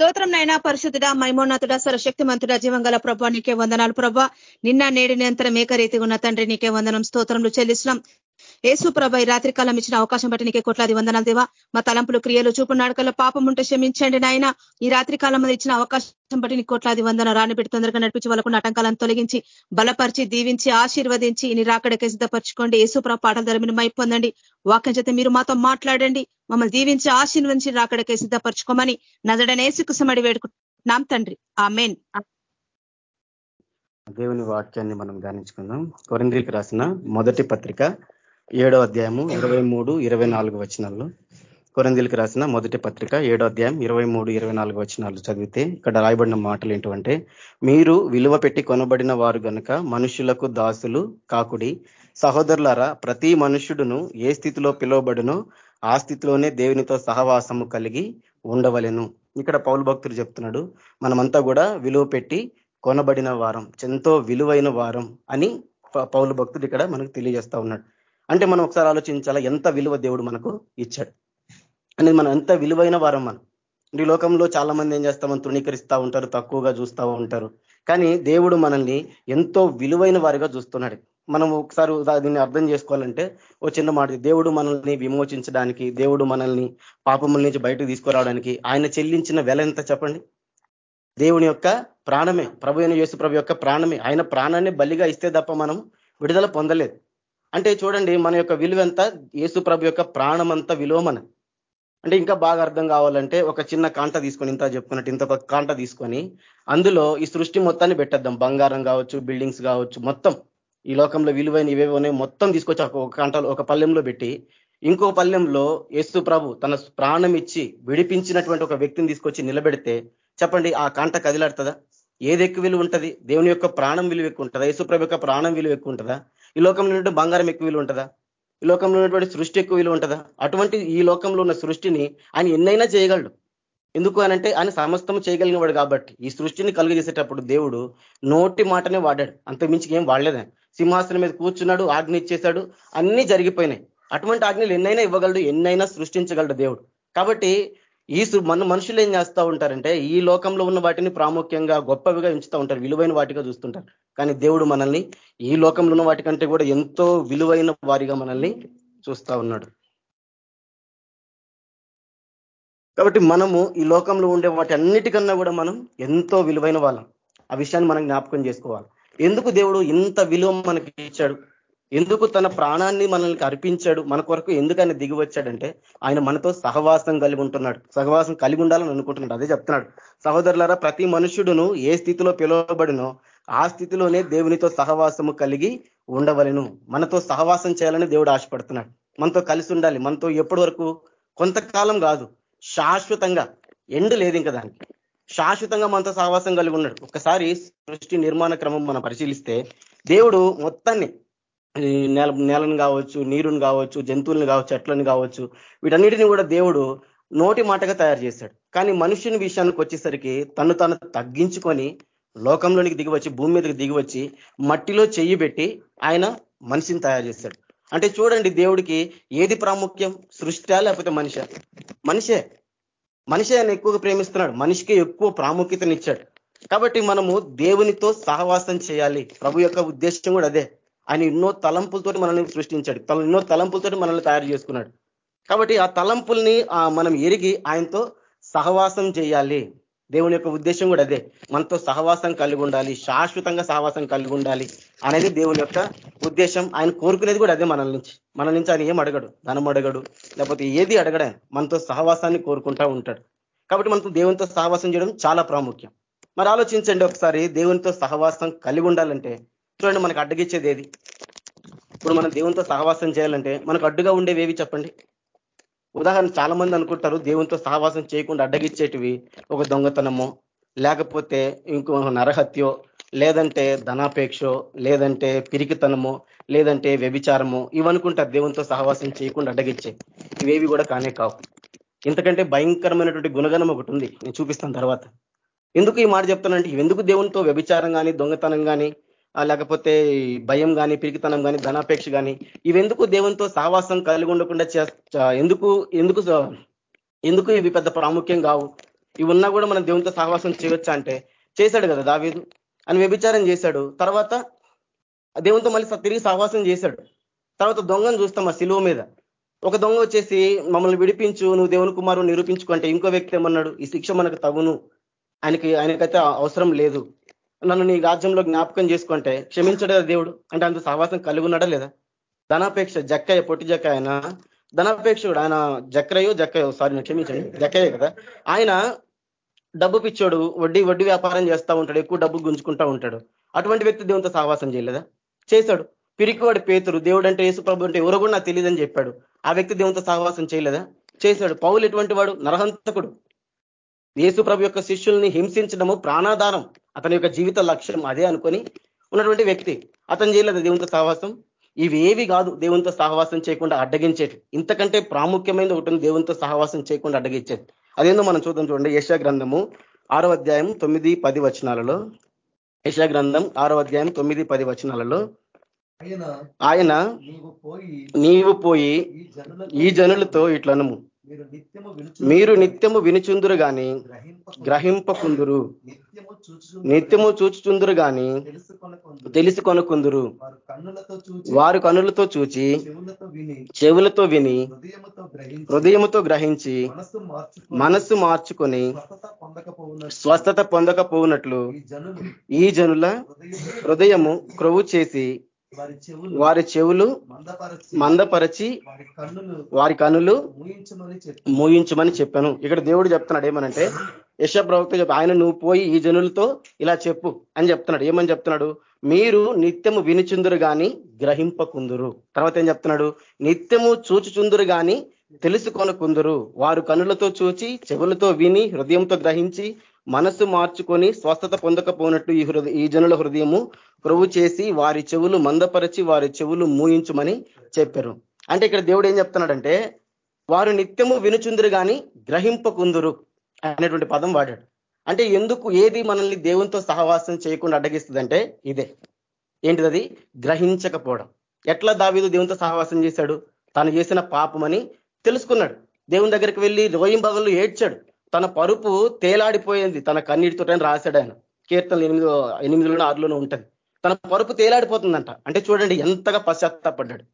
స్తోత్రం నైనా పరిశుద్ధుడ మైమోన్నతుడ సరశక్తి మంతుడ జీవంగల ప్రభా నీకే వందనాలు ప్రభా. నిన్న నేడు నిరంతరం ఏకరీతిగా ఉన్న తండ్రి నీకే వందనం స్తోత్రంలో చెల్లిస్తున్నాం. ఏసు ప్రభ ఈ రాత్రికాలం ఇచ్చిన అవకాశం బట్టి నీకే కోట్లాది వందనాలు దేవా. మా తలంపులు క్రియలు చూపు నాడకల్లో పాపం ఉంటే క్షమించండి నాయన. ఈ రాత్రి కాలం ఇచ్చిన అవకాశం బట్టి నీ కోట్లాది వందన రాని పెట్టి తొందరగా నడిపించి వాళ్ళకు ఆటంకాలను తొలగించి బలపరిచి దీవించి ఆశీర్వదించి నీ రాకడకే సిద్ధపరచుకోండి. యేసుప్రభ పాటల ధర మీరు మైపొందండి. వాక్యం చేత మీరు మాతో మాట్లాడండి. మమ్మల్ని దీవించి ఆశీర్వదించి రాకడకే సిద్ధపరచుకోమని నజడనేసుకు సమడి వేడుకుంటున్నాం తండ్రి. ఆ మెయిన్ దేవుని వాక్యాన్ని మనం ధ్యానించుకుందాం. కొరింద్రికి రాసిన మొదటి పత్రిక ఏడో అధ్యాయము ఇరవై మూడు ఇరవై నాలుగు వచనాల్లో కొరందీలకు రాసిన మొదటి పత్రిక ఏడో అధ్యాయం ఇరవై మూడు ఇరవై నాలుగు వచనాలు చదివితే ఇక్కడ రాయబడిన మాటలు ఏంటంటే మీరు విలువ పెట్టి కొనబడిన వారు గనుక మనుషులకు దాసులు కాకుడి. సహోదరులారా ప్రతి మనుష్యుడును ఏ స్థితిలో పిలువబడునో ఆ స్థితిలోనే దేవునితో సహవాసము కలిగి ఉండవలెను. ఇక్కడ పౌలు భక్తులు చెప్తున్నాడు మనమంతా కూడా విలువ పెట్టి కొనబడిన వారం ఎంతో విలువైన వారం అని పౌలు భక్తుడు ఇక్కడ మనకు తెలియజేస్తా ఉన్నాడు. అంటే మనం ఒకసారి ఆలోచించాలా ఎంత విలువ దేవుడు మనకు ఇచ్చాడు? అనేది మనం ఎంత విలువైన వారం మనం. ఈ లోకంలో చాలా మంది ఏం చేస్తామని తృణీకరిస్తూ ఉంటారు తక్కువగా చూస్తూ ఉంటారు. కానీ దేవుడు మనల్ని ఎంతో విలువైన వారిగా చూస్తున్నాడు. మనం ఒకసారి దీన్ని అర్థం చేసుకోవాలంటే ఓ చిన్న మాట దేవుడు మనల్ని విమోచించడానికి దేవుడు మనల్ని పాపముల నుంచి బయటకు తీసుకురావడానికి ఆయన చెల్లించిన వెల ఎంత చెప్పండి? దేవుని యొక్క ప్రాణమే ప్రభు అయిన యేసు ప్రభు యొక్క ప్రాణమే. ఆయన ప్రాణాన్ని బలిగా ఇస్తే తప్ప మనం విడుదల పొందలేదు. అంటే చూడండి మన యొక్క విలువ ఎంత యేసు ప్రభు యొక్క ప్రాణం అంత విలువమన అంటే ఇంకా బాగా అర్థం కావాలంటే ఒక చిన్న కాంట తీసుకొని ఇంత చెప్పుకున్నట్టు ఇంత ఒక కాంట తీసుకొని అందులో ఈ సృష్టి మొత్తాన్ని పెట్టేద్దాం. బంగారం కావచ్చు బిల్డింగ్స్ కావచ్చు మొత్తం. ఈ లోకంలో విలువైన ఇవేవో మొత్తం తీసుకొచ్చి ఒక కాంటలో ఒక పల్లెంలో పెట్టి ఇంకో పల్లెంలో యేసు ప్రభు తన ప్రాణం ఇచ్చి విడిపించినటువంటి ఒక వ్యక్తిని తీసుకొచ్చి నిలబెడితే చెప్పండి ఆ కాంట కదిలాడుతుందా? ఏది ఎక్కువ విలువ ఉంటుంది? దేవుని యొక్క ప్రాణం విలువ ఎక్కువ ఉంటుందా? యేసుప్రభు యొక్క ప్రాణం విలువ ఎక్కువ ఉంటుందా? ఈ లోకంలో ఉన్నటువంటి బంగారం ఎక్కువ విలువ ఉంటుందా? ఈ లోకంలో ఉన్నటువంటి సృష్టి ఎక్కువ విలువ ఉంటుందా? అటువంటి ఈ లోకంలో ఉన్న సృష్టిని ఆయన ఎన్నైనా చేయగలడు. ఎందుకు అనంటే ఆయన సమస్తం చేయగలిగినవాడు కాబట్టి. ఈ సృష్టిని కలుగజేసేటప్పుడు దేవుడు నోటి మాటనే వాడాడు. అంత ఏం వాడలేదా? సింహాసనం మీద కూర్చున్నాడు ఆజ్ఞ ఇచ్చేశాడు అన్ని జరిగిపోయినాయి. అటువంటి ఆజ్ఞలు ఎన్నైనా ఇవ్వగలడు ఎన్నైనా సృష్టించగలడు దేవుడు. కాబట్టి ఈ మన మనుషులు ఏం చేస్తూ ఉంటారంటే ఈ లోకంలో ఉన్న వాటిని ప్రాముఖ్యంగా గొప్పవిగా ఉంచుతూ ఉంటారు విలువైన వాటిగా చూస్తుంటారు. కానీ దేవుడు మనల్ని ఈ లోకంలో ఉన్న వాటికంటే కూడా ఎంతో విలువైన వారిగా మనల్ని చూస్తూ ఉన్నాడు. కాబట్టి మనము ఈ లోకంలో ఉండే వాటి అన్నిటికన్నా కూడా మనం ఎంతో విలువైన వాళ్ళం. ఆ విషయాన్ని మనం జ్ఞాపకం చేసుకోవాలి. ఎందుకు దేవుడు ఇంత విలువ మనకి ఇచ్చాడు? ఎందుకు తన ప్రాణాన్ని మనల్ని అర్పించాడు? మన కొరకు ఎందుకు ఆయన దిగి వచ్చాడంటే ఆయన మనతో సహవాసం కలిగి ఉంటున్నాడు. సహవాసం కలిగి ఉండాలని అనుకుంటున్నాడు. అదే చెప్తున్నాడు. సహోదరులారా ప్రతి మనుషుడును ఏ స్థితిలో పిలువబడినో ఆ స్థితిలోనే దేవునితో సహవాసము కలిగి ఉండవలను. మనతో సహవాసం చేయాలని దేవుడు ఆశపడుతున్నాడు. మనతో కలిసి ఉండాలి. మనతో ఎప్పటి వరకు కొంతకాలం కాదు. శాశ్వతంగా. ఎండు లేదు ఇంకా దానికి. శాశ్వతంగా మనతో సహవాసం కలిగి ఉన్నాడు. ఒకసారి సృష్టి నిర్మాణ క్రమం మనం పరిశీలిస్తే దేవుడు మొత్తాన్ని నేల నేలను కావచ్చు నీరుని కావచ్చు జంతువులను కావచ్చు చెట్లను కావచ్చు వీటన్నిటిని కూడా దేవుడు నోటి మాటగా తయారు చేశాడు. కానీ మనుషుని విషయానికి వచ్చేసరికి తను తను తగ్గించుకొని లోకంలోనికి దిగివచ్చి భూమి మీదకి దిగివచ్చి మట్టిలో చెయ్యి పెట్టి ఆయన మనిషిని తయారు చేశాడు. అంటే చూడండి దేవుడికి ఏది ప్రాముఖ్యం? సృష్టి లేకపోతే మనిష మనిషే. మనిషి ఆయన ఎక్కువగా ప్రేమిస్తున్నాడు. మనిషికి ఎక్కువ ప్రాముఖ్యతనిచ్చాడు. కాబట్టి మనము దేవునితో సహవాసం చేయాలి. ప్రభు యొక్క ఉద్దేశం కూడా అదే. ఆయన ఎన్నో తలంపులతోటి మనల్ని సృష్టించాడు. ఎన్నో తలంపులతోటి మనల్ని తయారు చేసుకున్నాడు. కాబట్టి ఆ తలంపుల్ని మనం ఎరిగి ఆయనతో సహవాసం చేయాలి. దేవుని యొక్క ఉద్దేశం కూడా అదే. మనతో సహవాసం కలిగి ఉండాలి. శాశ్వతంగా సహవాసం కలిగి ఉండాలి అనేది దేవుని యొక్క ఉద్దేశం. ఆయన కోరుకునేది కూడా అదే మన నుంచి. మన నుంచి ఆయన ఏం అడగడు. ధనం అడగడు. లేకపోతే ఏది అడగడా మనతో సహవాసాన్ని కోరుకుంటా ఉంటాడు. కాబట్టి మనతో దేవునితో సహవాసం చేయడం చాలా ప్రాముఖ్యం. మరి ఆలోచించండి ఒకసారి. దేవునితో సహవాసం కలిగి ఉండాలంటే చూడండి మనకు అడ్డగిచ్చేది ఏది? ఇప్పుడు మనం దేవునితో సహవాసం చేయాలంటే మనకు అడ్డుగా ఉండేవి చెప్పండి? ఉదాహరణ చాలా మంది అనుకుంటారు దేవునితో సహవాసం చేయకుండా అడ్డగిచ్చేటివి ఒక దొంగతనమో లేకపోతే ఇంకో నరహత్యో లేదంటే ధనాపేక్షో లేదంటే పిరికితనమో లేదంటే వ్యభిచారమో ఇవనుకుంటారు దేవునితో సహవాసం చేయకుండా అడ్డగిచ్చే ఇవేవి కూడా కానే కావు. ఇంతకంటే భయంకరమైనటువంటి గుణగణం ఒకటి ఉంది. నేను చూపిస్తాను తర్వాత. ఎందుకు ఈ మాట చెప్తానంటే ఎందుకు దేవునితో వ్యభిచారం కానీ దొంగతనం కానీ లేకపోతే భయం కానీ పిరికితనం కానీ ధనాపేక్ష కానీ ఇవెందుకు దేవునితో సావాసం కలిగి ఉండకుండా ఎందుకు ఎందుకు ఎందుకు ఇవి పెద్ద ప్రాముఖ్యం కావు? ఇవి ఉన్నా కూడా మనం దేవునితో సావాసం చేయొచ్చా అంటే చేశాడు కదా దావీదు. అని వ్యభిచారం చేశాడు. తర్వాత దేవునితో మళ్ళీ తిరిగి సహవాసం చేశాడు. తర్వాత దొంగను చూస్తాం ఆ శిలువ మీద. ఒక దొంగ వచ్చేసి మమ్మల్ని విడిపించు నువ్వు దేవుని కుమారు నిరూపించుకుంటే ఇంకో వ్యక్తి ఏమన్నాడు? ఈ శిక్ష మనకు తగును. ఆయనకి ఆయనకైతే అవసరం లేదు. నన్ను నీ రాజ్యంలో జ్ఞాపకం చేసుకుంటే క్షమించడే దేవుడు. అంటే అంత సహవాసం కలిగి ఉన్నాడా లేదా? ధనాపేక్ష జక్కయ్య పొట్టి జక్క ఆయన. ధనాపేక్షుడు ఆయన జక్రయో జక్కయో సారీ క్షమించండి జక్కయ్య కదా. ఆయన డబ్బు పిచ్చోడు వడ్డీ వడ్డీ వ్యాపారం చేస్తూ ఉంటాడు ఎక్కువ డబ్బు గుంజుకుంటా ఉంటాడు. అటువంటి వ్యక్తి దేవునితో సహవాసం చేయలేదా? చేశాడు. పిరికివాడు పేతురు దేవుడు అంటే యేసుప్రభు అంటే ఎవరో కూడా నాకు తెలియదని చెప్పాడు. ఆ వ్యక్తి దేవునితో సహవాసం చేయలేదా? చేశాడు. పౌలు ఎటువంటి వాడు నరహంతకుడు. యేసుప్రభు యొక్క శిష్యుల్ని హింసించడము ప్రాణాధారం. అతని యొక్క జీవిత లక్ష్యం అదే అనుకొని ఉన్నటువంటి వ్యక్తి అతను చేయలేదు దేవునితో సహవాసం ఇవేవి కాదు దేవునితో సహవాసం చేయకుండా అడ్డగించేది ఇంతకంటే ప్రాముఖ్యమైన ఒకటి దేవునితో సహవాసం చేయకుండా అడ్డగించేది అదేందో మనం చూద్దాం చూడండి. యశా గ్రంథము ఆరో అధ్యాయం తొమ్మిది పది వచనాలలో. యశా గ్రంథం ఆరో అధ్యాయం తొమ్మిది పది వచనాలలో. ఆయన నీవు పోయి ఈ జనులతో ఇట్లనము. మీరు నిత్యము వినుచుందురు గాని గ్రహింపకుందురు. నిత్యము చూచుచుందురు గాని తెలిసి కొనుకుందురు వారు కన్నులతో చూచి చెవులతో విని హృదయముతో గ్రహించి మనస్సు మార్చుకొని స్వస్థత పొందకపోనట్లు ఈ జనుల హృదయము క్రొవ్వు చేసి వారి చెవులు మందపరచి వారి కనులు మూయించమని చెప్పాను. ఇక్కడ దేవుడు చెప్తున్నాడు ఏమనంటే యశ ప్రవక్త చెప్పి ఆయన నువ్వు పోయి ఈ జనులతో ఇలా చెప్పు అని చెప్తున్నాడు. ఏమని చెప్తున్నాడు? మీరు నిత్యము వినిచుందురు గాని గ్రహింపకుందురు. తర్వాత ఏం చెప్తున్నాడు? నిత్యము చూచుచుందురు గాని తెలుసుకొనకుందురు. వారు కనులతో చూచి చెవులతో విని హృదయంతో గ్రహించి మనస్సు మార్చుకొని స్వస్థత పొందకపోనట్టు ఈ హృదయ ఈ జనుల హృదయము ప్రభు చేసి వారి చెవులు మందపరచి వారి చెవులు మూయించుమని చెప్పారు. అంటే ఇక్కడ దేవుడు ఏం చెప్తున్నాడంటే వారు నిత్యము వినుచుందురు కానీ గ్రహింపకుందురు అనేటువంటి పదం వాడాడు. అంటే ఎందుకు ఏది మనల్ని దేవునితో సహవాసం చేయకుండా అడ్డగిస్తుందంటే ఇదే. ఏంటిది గ్రహించకపోవడం. ఎట్లా దావీదు దేవునితో సహవాసం చేశాడు? తను చేసిన పాపమని తెలుసుకున్నాడు. దేవుని దగ్గరికి వెళ్ళి రోయింబగళ్ళు ఏడ్చాడు. తన పరుపు తేలాడిపోయింది తన కన్నీటితోటని రాశాడు ఆయన. కీర్తనలు ఎనిమిదో ఎనిమిదిలోనూ ఆరులోనూ ఉంటుంది. తన పరుపు తేలాడిపోతుందంట. అంటే చూడండి ఎంతగా పశ్చాత్తాపడ్డాడు.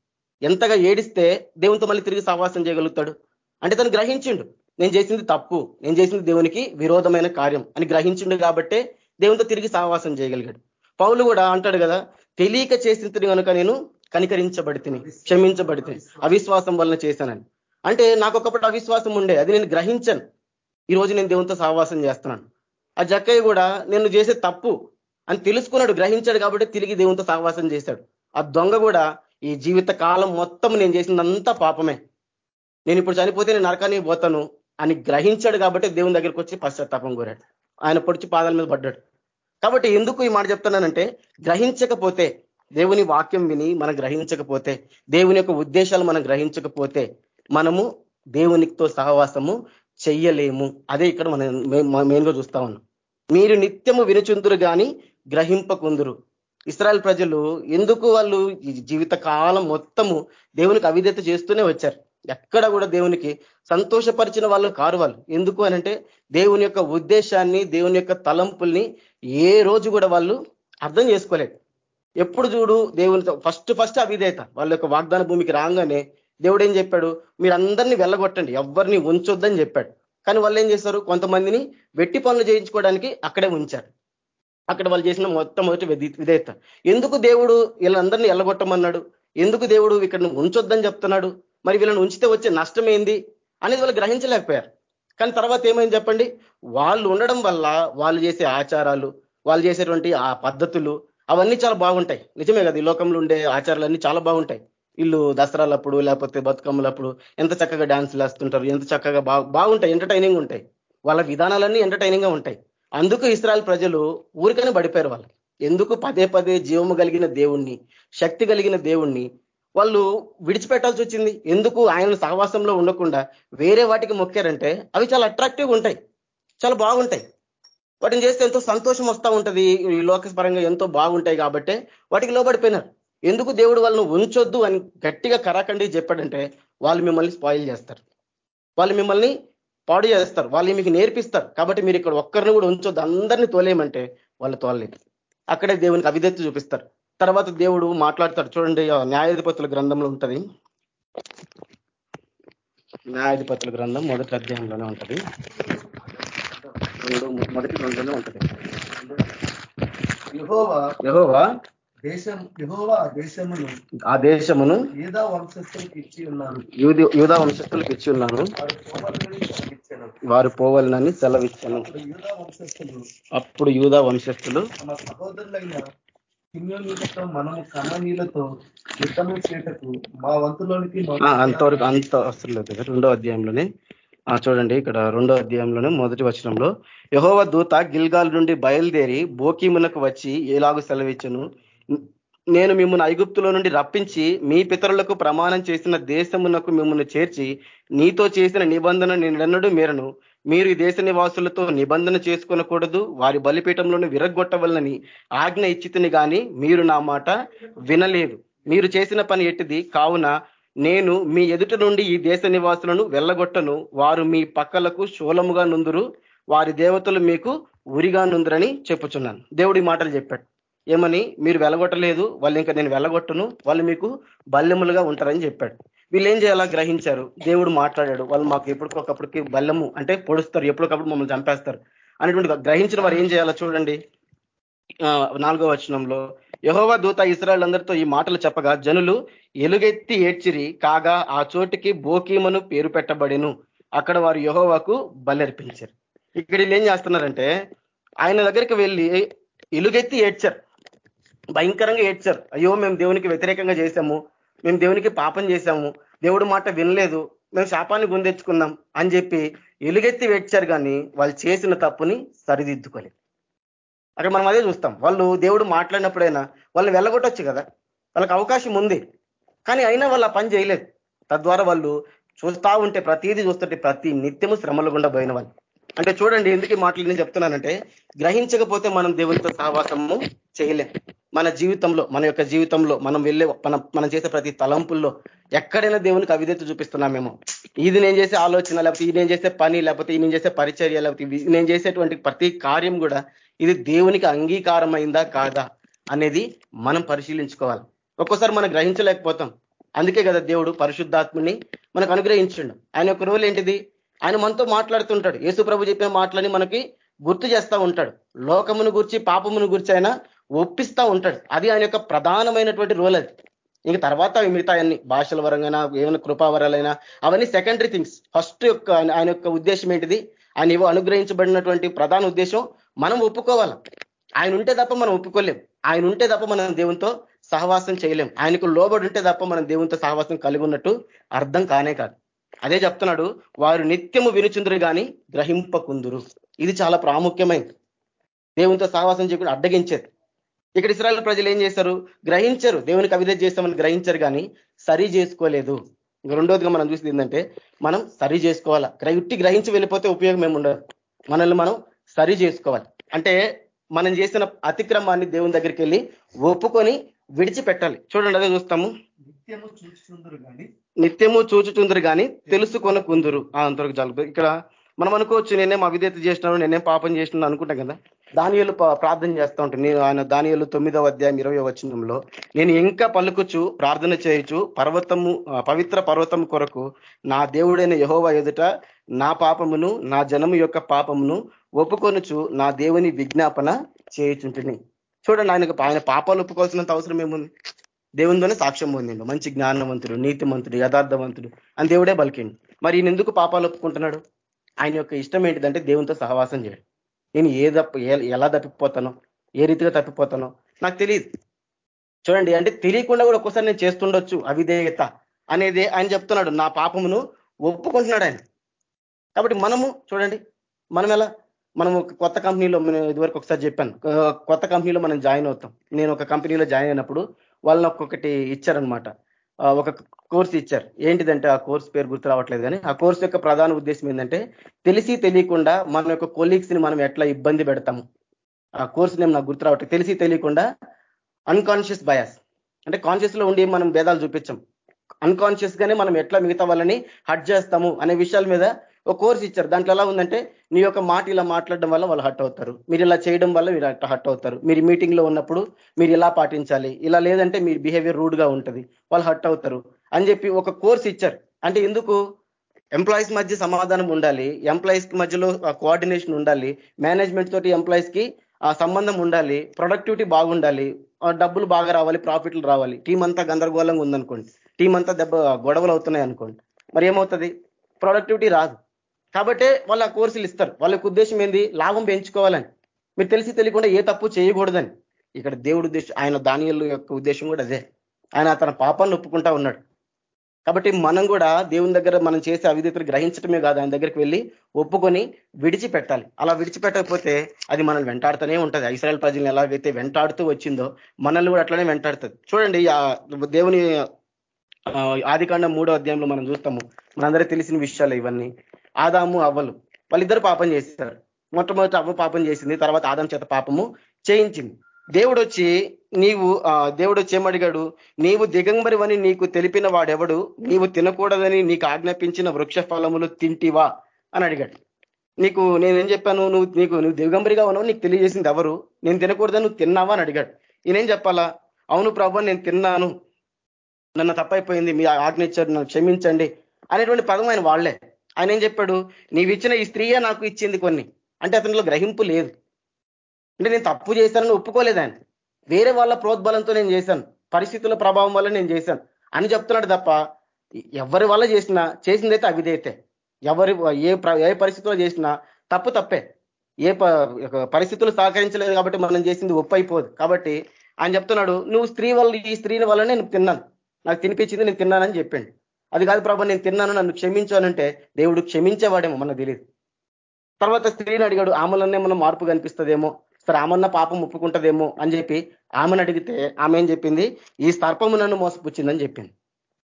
ఎంతగా ఏడిస్తే దేవునితో మళ్ళీ తిరిగి సహవాసం చేయగలుగుతాడు. అంటే తను గ్రహించిండు నేను చేసింది తప్పు నేను చేసింది దేవునికి విరోధమైన కార్యం అని గ్రహించిండు కాబట్టే దేవునితో తిరిగి సహవాసం చేయగలిగాడు. పౌలు కూడా అంటాడు కదా తెలియక చేసింది కనుక నేను కనికరించబడి తిని క్షమించబడి అవిశ్వాసం వలన చేశానని. అంటే నాకు ఒకప్పుడు అవిశ్వాసం ఉండే అది నేను గ్రహించాను. ఈ రోజు నేను దేవునితో సహవాసం చేస్తున్నాను. ఆ జక్కయ్య కూడా నేను చేసే తప్పు అని తెలుసుకున్నాడు గ్రహించాడు కాబట్టి తిరిగి దేవునితో సహవాసం చేశాడు. ఆ దొంగ కూడా ఈ జీవిత కాలం మొత్తం నేను చేసిందంతా పాపమే. నేను ఇప్పుడు చనిపోతే నేను నరకానికి పోతాను అని గ్రహించాడు కాబట్టి దేవుని దగ్గరికి వచ్చి పశ్చాత్తాపం కోరాడు. ఆయన పొడిచి పాదాల మీద పడ్డాడు. కాబట్టి ఎందుకు ఈ మాట చెప్తున్నానంటే గ్రహించకపోతే దేవుని వాక్యం విని మనం గ్రహించకపోతే దేవుని యొక్క ఉద్దేశాలు మనం గ్రహించకపోతే మనము దేవునితో సహవాసము చెయ్యలేము. అదే ఇక్కడ మనం మెయిన్గా చూస్తా ఉన్నాం. మీరు నిత్యము వినుచుందురు కానీ గ్రహింపకుందురు. ఇస్రాయల్ ప్రజలు ఎందుకు వాళ్ళు జీవిత కాలం మొత్తము దేవునికి అవిధేత చేస్తూనే వచ్చారు? ఎక్కడ కూడా దేవునికి సంతోషపరిచిన వాళ్ళు కారు వాళ్ళు. ఎందుకు అనంటే దేవుని యొక్క ఉద్దేశాన్ని దేవుని యొక్క తలంపుల్ని ఏ రోజు కూడా వాళ్ళు అర్థం చేసుకోలేదు. ఎప్పుడు చూడు దేవునితో ఫస్ట్ ఫస్ట్ అవిధేత. వాళ్ళ యొక్క వాగ్దాన భూమికి రాగానే దేవుడు ఏం చెప్పాడు? మీరందరినీ వెళ్ళగొట్టండి. ఎవరిని ఉంచొద్దని చెప్పాడు. కానీ వాళ్ళు ఏం చేస్తారు కొంతమందిని వెట్టి పనులు చేయించుకోవడానికి అక్కడే ఉంచారు. అక్కడ వాళ్ళు చేసిన మొట్టమొదటి విధేయత. ఎందుకు దేవుడు వీళ్ళందరినీ వెళ్ళగొట్టమన్నాడు? ఎందుకు దేవుడు ఇక్కడ ఉంచొద్దని చెప్తున్నాడు? మరి వీళ్ళని ఉంచితే వచ్చే నష్టం ఏంది? అనేది వాళ్ళు గ్రహించలేకపోయారు. కానీ తర్వాత ఏమైంది చెప్పండి? వాళ్ళు ఉండడం వల్ల వాళ్ళు చేసే ఆచారాలు వాళ్ళు చేసేటువంటి ఆ పద్ధతులు అవన్నీ చాలా బాగుంటాయి. నిజమే కదా? ఈ లోకంలో ఉండే ఆచారాలన్నీ చాలా బాగుంటాయి. వీళ్ళు దసరాలప్పుడు లేకపోతే బతుకమ్మలప్పుడు ఎంత చక్కగా డాన్సులు వేస్తుంటారు ఎంత చక్కగా బాగుంటాయి ఎంటర్టైనింగ్ ఉంటాయి. వాళ్ళ విధానాలన్నీ ఎంటర్టైనింగ్గా ఉంటాయి. అందుకు ఇస్రాయల్ ప్రజలు ఊరికనే పడిపోయారు వాళ్ళు. ఎందుకు పదే పదే జీవము కలిగిన దేవుణ్ణి శక్తి కలిగిన దేవుణ్ణి వాళ్ళు విడిచిపెట్టాల్సి వచ్చింది? ఎందుకు ఆయన సహవాసంలో ఉండకుండా వేరే వాటికి మొక్కారంటే అవి చాలా అట్రాక్టివ్గా ఉంటాయి. చాలా బాగుంటాయి. వాటిని చేస్తే ఎంతో సంతోషం వస్తూ ఉంటుంది. ఈ లోకపరంగా ఎంతో బాగుంటాయి కాబట్టి వాటికి లోబడిపోయినారు. ఎందుకు దేవుడు వాళ్ళని ఉంచొద్దు అని గట్టిగా కరాకండి చెప్పాడంటే వాళ్ళు మిమ్మల్ని స్పాయిల్ చేస్తారు. వాళ్ళు మిమ్మల్ని పాడు చేస్తారు. వాళ్ళు మీకు నేర్పిస్తారు. కాబట్టి మీరు ఇక్కడ ఒక్కరిని కూడా ఉంచొద్దు. అందరినీ తోలేయమంటే వాళ్ళు తోలలేదు. అక్కడే దేవునికి అవిధెత్తు చూపిస్తారు. తర్వాత దేవుడు మాట్లాడతాడు. చూడండి న్యాయాధిపతుల గ్రంథంలో ఉంటుంది. న్యాయాధిపతుల గ్రంథం మొదటి అధ్యాయంలోనే ఉంటుంది. మొదటి గ్రంథంలో ఉంటుంది. యహోవా దేశం యహోవా దేశమును ఆ దేశమును యూదా వంశస్థులకు ఇచ్చి ఉన్నాను. యూదా వంశస్థులకు ఇచ్చి ఉన్నాను. వారు పోవాలని సెలవిచ్చాను. అప్పుడు యూదా వంశస్థులు తమ సహోదరులైన కిమ్యోనీలతో మనము కమనీలతో యుద్ధము చేయటకు మా వంతులోనికి అంతవరకు అంత అవసరం లేదు రెండో అధ్యాయంలోనే. చూడండి ఇక్కడ రెండో అధ్యాయంలోనే మొదటి వచనంలో యహోవ దూత గిల్గాల్ నుండి బయలుదేరి బోకీమునకు వచ్చి ఎలాగూ సెలవిచ్చను. నేను మిమ్మల్ని ఐగుప్తులో నుండి రప్పించి మీ పితరులకు ప్రమాణం చేసిన దేశమునకు మిమ్మల్ని చేర్చి నీతో చేసిన నిబంధన నేనెన్నడూ మేరను. మీరు ఈ దేశ నివాసులతో నిబంధన చేసుకునకూడదు. వారి బలిపీఠంలోని విరగొట్టవలనని ఆజ్ఞ ఇచ్చితిని కానీ మీరు నా మాట వినలేదు. మీరు చేసిన పని ఎట్టిది? కావున నేను మీ ఎదుట నుండి ఈ దేశ నివాసులను వెళ్ళగొట్టను. వారు మీ పక్కలకు శూలముగా నుందురు. వారి దేవతలు మీకు ఉరిగా నుందురని చెప్పుచున్నాను. దేవుడి మాటలు చెప్పాడు. ఏమని? మీరు వెళ్ళగొట్టలేదు వాళ్ళు ఇంకా నేను వెళ్ళగొట్టను వాళ్ళు మీకు బల్లెములుగా ఉంటారని చెప్పాడు. వీళ్ళు ఏం చేయాలా? గ్రహించారు. దేవుడు మాట్లాడాడు. వాళ్ళు మాకు ఎప్పటికొకప్పటికి బల్లెము అంటే పొడుస్తారు. ఎప్పటికప్పుడు మమ్మల్ని చంపేస్తారు. అనేటువంటి గ్రహించిన వారు ఏం చేయాలో చూడండి. నాలుగో వచనంలో యహోవా దూత ఇస్రాయల్ అందరితో ఈ మాటలు చెప్పగా జనులు ఎలుగెత్తి ఏడ్చిరి కాగా ఆ చోటికి బోకీమను పేరు పెట్టబడిను. అక్కడ వారు యహోవాకు బలర్పించారు ఇక్కడ వీళ్ళు ఏం చేస్తున్నారంటే ఆయన దగ్గరికి వెళ్ళి ఎలుగెత్తి ఏడ్చారు. భయంకరంగా ఏడ్చారు. అయ్యో మేము దేవునికి వ్యతిరేకంగా చేశాము. మేము దేవునికి పాపం చేశాము. దేవుడు మాట వినలేదు. మేము శాపాన్ని గుందెచ్చుకున్నాం అని చెప్పి ఎలుగెత్తి వేడ్చారు కానీ వాళ్ళు చేసిన తప్పుని సరిదిద్దుకోలేదు. అక్కడ మనం అదే చూస్తాం. వాళ్ళు దేవుడు మాట్లాడినప్పుడైనా వాళ్ళు వెళ్ళగొట్టొచ్చు కదా. వాళ్ళకి అవకాశం ఉంది. కానీ అయినా వాళ్ళు ఆ పని చేయలేదు. తద్వారా వాళ్ళు చూస్తా ఉంటే ప్రతిదీ చూస్తుంటే ప్రతి నిత్యము శ్రమలు గుండా పోయిన వాళ్ళు. అంటే చూడండి ఎందుకు ఈ మాటలు నేను చెప్తున్నానంటే గ్రహించకపోతే మనం దేవునితో సహవాసము చేయలేం. మన జీవితంలో మన యొక్క జీవితంలో మనం వెళ్ళే మన మనం చేసే ప్రతి తలంపుల్లో ఎక్కడైనా దేవునికి అవిధేత చూపిస్తున్నామేమో ఇది నేను చేసే ఆలోచన లేకపోతే ఇది నేను చేసే పని లేకపోతే ఇది నేను చేసే పరిచర్య లేకపోతే నేను చేసేటువంటి ప్రతి కార్యం కూడా ఇది దేవునికి అంగీకారం అయిందా కాదా అనేది మనం పరిశీలించుకోవాలి. ఒక్కోసారి మనం గ్రహించలేకపోతాం. అందుకే కదా దేవుడు పరిశుద్ధాత్ముని మనకు అనుగ్రహించండు. ఆయన యొక్క రోజులు ఏంటిది? ఆయన మనతో మాట్లాడుతుంటాడు. యేసు ప్రభు చెప్పిన మాటలని మనకి గుర్తు చేస్తూ ఉంటాడు. లోకమును గురించి పాపమును గురించి ఆయన ఒప్పిస్తూ ఉంటాడు. అది ఆయన యొక్క ప్రధానమైనటువంటి రోల్ అది. ఇంక తర్వాత మిగతా అన్ని భాషల వరంగా ఏమైనా కృపావరాలైనా అవన్నీ సెకండరీ థింగ్స్ ఫస్ట్ యొక్క ఆయన యొక్క ఉద్దేశం ఏంటిది? ఆయన ఏవో అనుగ్రహించబడినటువంటి ప్రధాన ఉద్దేశం మనం ఒప్పుకోవాలి? ఆయన ఉంటే తప్ప మనం ఒప్పుకోలేం. ఆయన ఉంటే తప్ప మనం దేవునితో సహవాసం చేయలేం. ఆయనకు లోబడి ఉంటే తప్ప మనం దేవునితో సహవాసం కలిగి ఉన్నట్టు అర్థం కానే కాదు. అదే చెప్తున్నాడు వారు నిత్యము వినుచుందరు కానీ గ్రహింపకుందురు. ఇది చాలా ప్రాముఖ్యమైనది దేవునితో సహవాసం చేయకుండా అడ్డగించేది. ఇక్కడ ఇస్రాయల్ ప్రజలు ఏం చేశారు? గ్రహించరు. దేవునికి అవిధ చేస్తామని గ్రహించరు కానీ సరి చేసుకోలేదు. రెండోదిగా మనం చూసింది ఏంటంటే మనం సరి చేసుకోవాలా? గ్రహిట్టి గ్రహించి వెళ్ళిపోతే ఉపయోగం ఏమి ఉండదు. మనల్ని మనం సరి చేసుకోవాలి. అంటే మనం చేసిన అతిక్రమాన్ని దేవుని దగ్గరికి వెళ్ళి ఒప్పుకొని విడిచిపెట్టాలి. చూడండి అదే చూస్తాము. నిత్యము చూచుచుందరు కానీ నిత్యము చూచుచుందరు కానీ తెలుసుకొన కుందురు. అంతవరకు చాలు. ఇక్కడ మనం అనుకోవచ్చు నేనేం అవిధేత చేసినాను నేనేం పాపం చేసినాను అనుకుంటాం కదా. దానియలు ప్రార్థన చేస్తూ ఉంటాను నేను ఆయన దానియలు తొమ్మిదవ అధ్యాయం ఇరవై వచనంలో నేను ఇంకా పలుకుచు ప్రార్థన చేయొచ్చు పర్వతము పవిత్ర పర్వతం కొరకు నా దేవుడైన యహోవ ఎదుట నా పాపమును నా జనము యొక్క పాపమును ఒప్పుకొనుచు నా దేవుని విజ్ఞాపన చేయుచుంటుని. చూడండి ఆయనకు ఆయన పాపాలు ఒప్పుకోవాల్సినంత అవసరం ఏముంది? దేవునితోనే సాక్ష్యం పొందిండు. మంచి జ్ఞానవంతుడు నీతిమంతుడు యథార్థవంతుడు. అని దేవుడే బలికిండు. మరి ఈయన ఎందుకు పాపాలు ఒప్పుకుంటున్నాడు? ఆయన యొక్క ఇష్టం ఏంటిదంటే దేవునితో సహవాసం చేయడం నేను ఏ తప్ప ఎలా తప్పిపోతానో ఏ రీతిగా తప్పిపోతానో నాకు తెలియదు. చూడండి అంటే తెలియకుండా కూడా ఒక్కోసారి నేను చేస్తుండొచ్చు అవిధేయత అనేది ఆయన చెప్తున్నాడు. నా పాపమును ఒప్పుకుంటున్నాడు ఆయన. కాబట్టి మనము చూడండి మనం ఎలా? మనం కొత్త కంపెనీలో ఇదివరకు ఒకసారి చెప్పాను. కొత్త కంపెనీలో మనం జాయిన్ అవుతాం. నేను ఒక కంపెనీలో జాయిన్ అయినప్పుడు వాళ్ళని ఒక్కొక్కటి ఇచ్చారనమాట ఒక కోర్స్ ఇచ్చారు. ఏంటిదంటే ఆ కోర్స్ పేరు గుర్తు రావట్లేదు కానీ ఆ కోర్స్ యొక్క ప్రధాన ఉద్దేశం ఏంటంటే తెలిసి తెలియకుండా మన యొక్క కొలీగ్స్ని మనం ఎట్లా ఇబ్బంది పెడతాము. ఆ కోర్స్ నేమ్ నాకు గుర్తు రావట్లేదు. తెలిసి తెలియకుండా అన్కాన్షియస్ బయాస్ అంటే కాన్షియస్లో ఉండి మనం భేదాలు చూపించాం. అన్కాన్షియస్ గానే మనం ఎట్లా మిగతా వాళ్ళని హట్ చేస్తాము అనే విషయాల మీద ఒక కోర్స్ ఇచ్చారు. దాంట్లో ఎలా ఉందంటే నీ యొక్క మాట ఇలా మాట్లాడడం వల్ల వాళ్ళు హట్ అవుతారు. మీరు ఇలా చేయడం వల్ల మీరు హట్ అవుతారు. మీరు మీటింగ్లో ఉన్నప్పుడు మీరు ఇలా పాటించాలి? ఇలా లేదంటే మీ బిహేవియర్ రూడ్గా ఉంటుంది. వాళ్ళు హట్ అవుతారు. అని చెప్పి ఒక కోర్స్ ఇచ్చారు. అంటే ఎందుకు? ఎంప్లాయీస్ మధ్య సమాధానం ఉండాలి. ఎంప్లాయీస్ మధ్యలో కోఆర్డినేషన్ ఉండాలి. మేనేజ్మెంట్ తోటి ఎంప్లాయీస్కి ఆ సంబంధం ఉండాలి. ప్రొడక్టివిటీ బాగుండాలి. డబ్బులు బాగా రావాలి. ప్రాఫిట్లు రావాలి. టీం అంతా గందరగోళంగా ఉందనుకోండి. టీం అంతా దెబ్బ గొడవలు అవుతున్నాయి అనుకోండి మరి ఏమవుతుంది? ప్రొడక్టివిటీ రాదు. కాబట్టే వాళ్ళు ఆ కోర్సులు ఇస్తారు. వాళ్ళకి ఉద్దేశం ఏంది? లాభం పెంచుకోవాలని. మీరు తెలిసి తెలియకుండా ఏ తప్పు చేయకూడదని. ఇక్కడ దేవుడు ఉద్దేశం ఆయన దానియుల యొక్క ఉద్దేశం కూడా అదే. ఆయన తన పాపాలను ఒప్పుకుంటా ఉన్నాడు. కాబట్టి మనం కూడా దేవుని దగ్గర మనం చేసే అవిధేతలు గ్రహించడమే కాదు ఆయన దగ్గరికి వెళ్ళి ఒప్పుకొని విడిచిపెట్టాలి. అలా విడిచిపెట్టకపోతే అది మనం వెంటాడుతూనే ఉంటుంది. ఇస్రాయల్ ప్రజలను ఎలాగైతే వెంటాడుతూ వచ్చిందో మనల్ని కూడా అట్లనే వెంటాడుతుంది. చూడండి దేవుని ఆదికాండం మూడో అధ్యాయంలో మనం చూస్తాము. మనందరికీ తెలిసిన విషయాలు ఇవన్నీ. ఆదాము అవ్వలు. వాళ్ళిద్దరు పాపం చేస్తారు మొట్టమొదటి అవ్వ పాపం చేసింది తర్వాత ఆదం చేత పాపము చేయించింది. దేవుడు వచ్చి నీవు దేవుడు వచ్చి ఏమడిగాడు? నీవు దిగంబరివని నీకు తెలిపిన వాడెవడు? నీవు తినకూడదని నీకు ఆజ్ఞాపించిన వృక్ష ఫలములు తింటివా? అని అడిగాడు. నీకు నేనేం చెప్పాను? నువ్వు నీకు నువ్వు దిగంబరిగా ఉన్నావు నీకు తెలియజేసింది ఎవరు? నేను తినకూడదని నువ్వు తిన్నావా? అని అడిగాడు. నేనేం చెప్పాలా? అవును ప్రభు నేను తిన్నాను. నన్ను తప్పైపోయింది. మీ ఆజ్ఞ ఇచ్చారు నన్ను క్షమించండి అనేటువంటి పదం ఆయన వాళ్ళే ఆయన ఏం చెప్పాడు? నీవిచ్చిన ఈ స్త్రీయే నాకు ఇచ్చింది కొన్ని. అంటే అతనిలో గ్రహింపు లేదు. అంటే నేను తప్పు చేశానని ఒప్పుకోలేదు ఆయన. వేరే వాళ్ళ ప్రోద్బలంతో నేను చేశాను. పరిస్థితుల ప్రభావం వల్ల నేను చేశాను. అని చెప్తున్నాడు తప్ప ఎవరి వల్ల చేసినా చేసిందైతే అవిదైతే ఎవరి ఏ ఏ పరిస్థితుల్లో చేసినా తప్పు తప్పే. ఏ పరిస్థితులు సహకరించలేదు కాబట్టి మనం చేసింది ఒప్పు అయిపోదు కాబట్టి ఆయన చెప్తున్నాడు నువ్వు స్త్రీ వల్ల ఈ స్త్రీని వల్ల నేను తిన్నాను. నాకు తినిపించింది నేను తిన్నానని చెప్పండి. అది కాదు ప్రభా నేను తిన్నాను నన్ను క్షమించానంటే దేవుడు క్షమించేవాడేమో మనకు తెలియదు తర్వాత స్త్రీని అడిగాడు ఆమెలోనే మనం మార్పు కనిపిస్తుందేమో? సరే ఆమెన్న పాపం ఒప్పుకుంటుందేమో? అని చెప్పి ఆమెను అడిగితే ఆమె ఏం చెప్పింది ఈ సర్పము నన్ను మోసపుచ్చిందని చెప్పింది.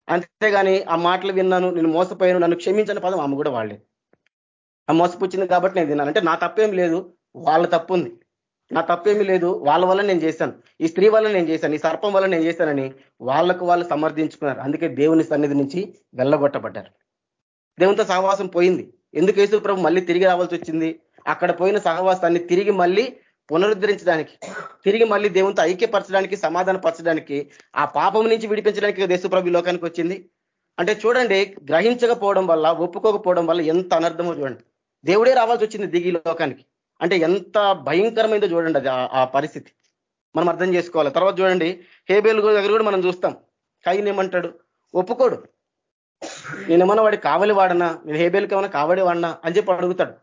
అంతేగాని ఆ మాటలు విన్నాను నేను మోసపోయాను నన్ను క్షమించని పదం ఆమె కూడా వాళ్ళే. ఆ మోసపుచ్చింది కాబట్టి నేను తిన్నాను. అంటే నా తప్పేం లేదు వాళ్ళ తప్పు ఉంది. నా తప్పేమీ లేదు వాళ్ళ వల్ల నేను చేశాను. ఈ స్త్రీ వల్ల నేను చేశాను ఈ సర్పం వల్ల నేను చేశానని వాళ్ళకు వాళ్ళు సమర్థించుకున్నారు. అందుకే దేవుని సన్నిధి నుంచి వెళ్ళగొట్టబడ్డారు. దేవునితో సహవాసం పోయింది. ఎందుకు యేసు ప్రభు మళ్ళీ తిరిగి రావాల్సి వచ్చింది? అక్కడ పోయిన సహవాసాన్ని తిరిగి మళ్ళీ పునరుద్ధరించడానికి తిరిగి మళ్ళీ దేవునితో ఐక్యపరచడానికి సమాధానపరచడానికి ఆ పాపం నుంచి విడిపించడానికి దేశప్రభు లోకానికి వచ్చింది. అంటే చూడండి గ్రహించకపోవడం వల్ల ఒప్పుకోకపోవడం వల్ల ఎంత అనర్థమో చూడండి. దేవుడే రావాల్సి వచ్చింది దిగి లోకానికి. అంటే ఎంత భయంకరమైందో చూడండి అది ఆ పరిస్థితి. మనం అర్థం చేసుకోవాలి. తర్వాత చూడండి హేబేల్ దగ్గర కూడా మనం చూస్తాం. కైన్ ఏమంటాడు? ఒప్పుకోడు. నేనేమన్నా వాడి కావలి వాడనా? నేను హేబేల్కి ఏమైనా కావడి వాడినా? అని చెప్పి అడుగుతాడు.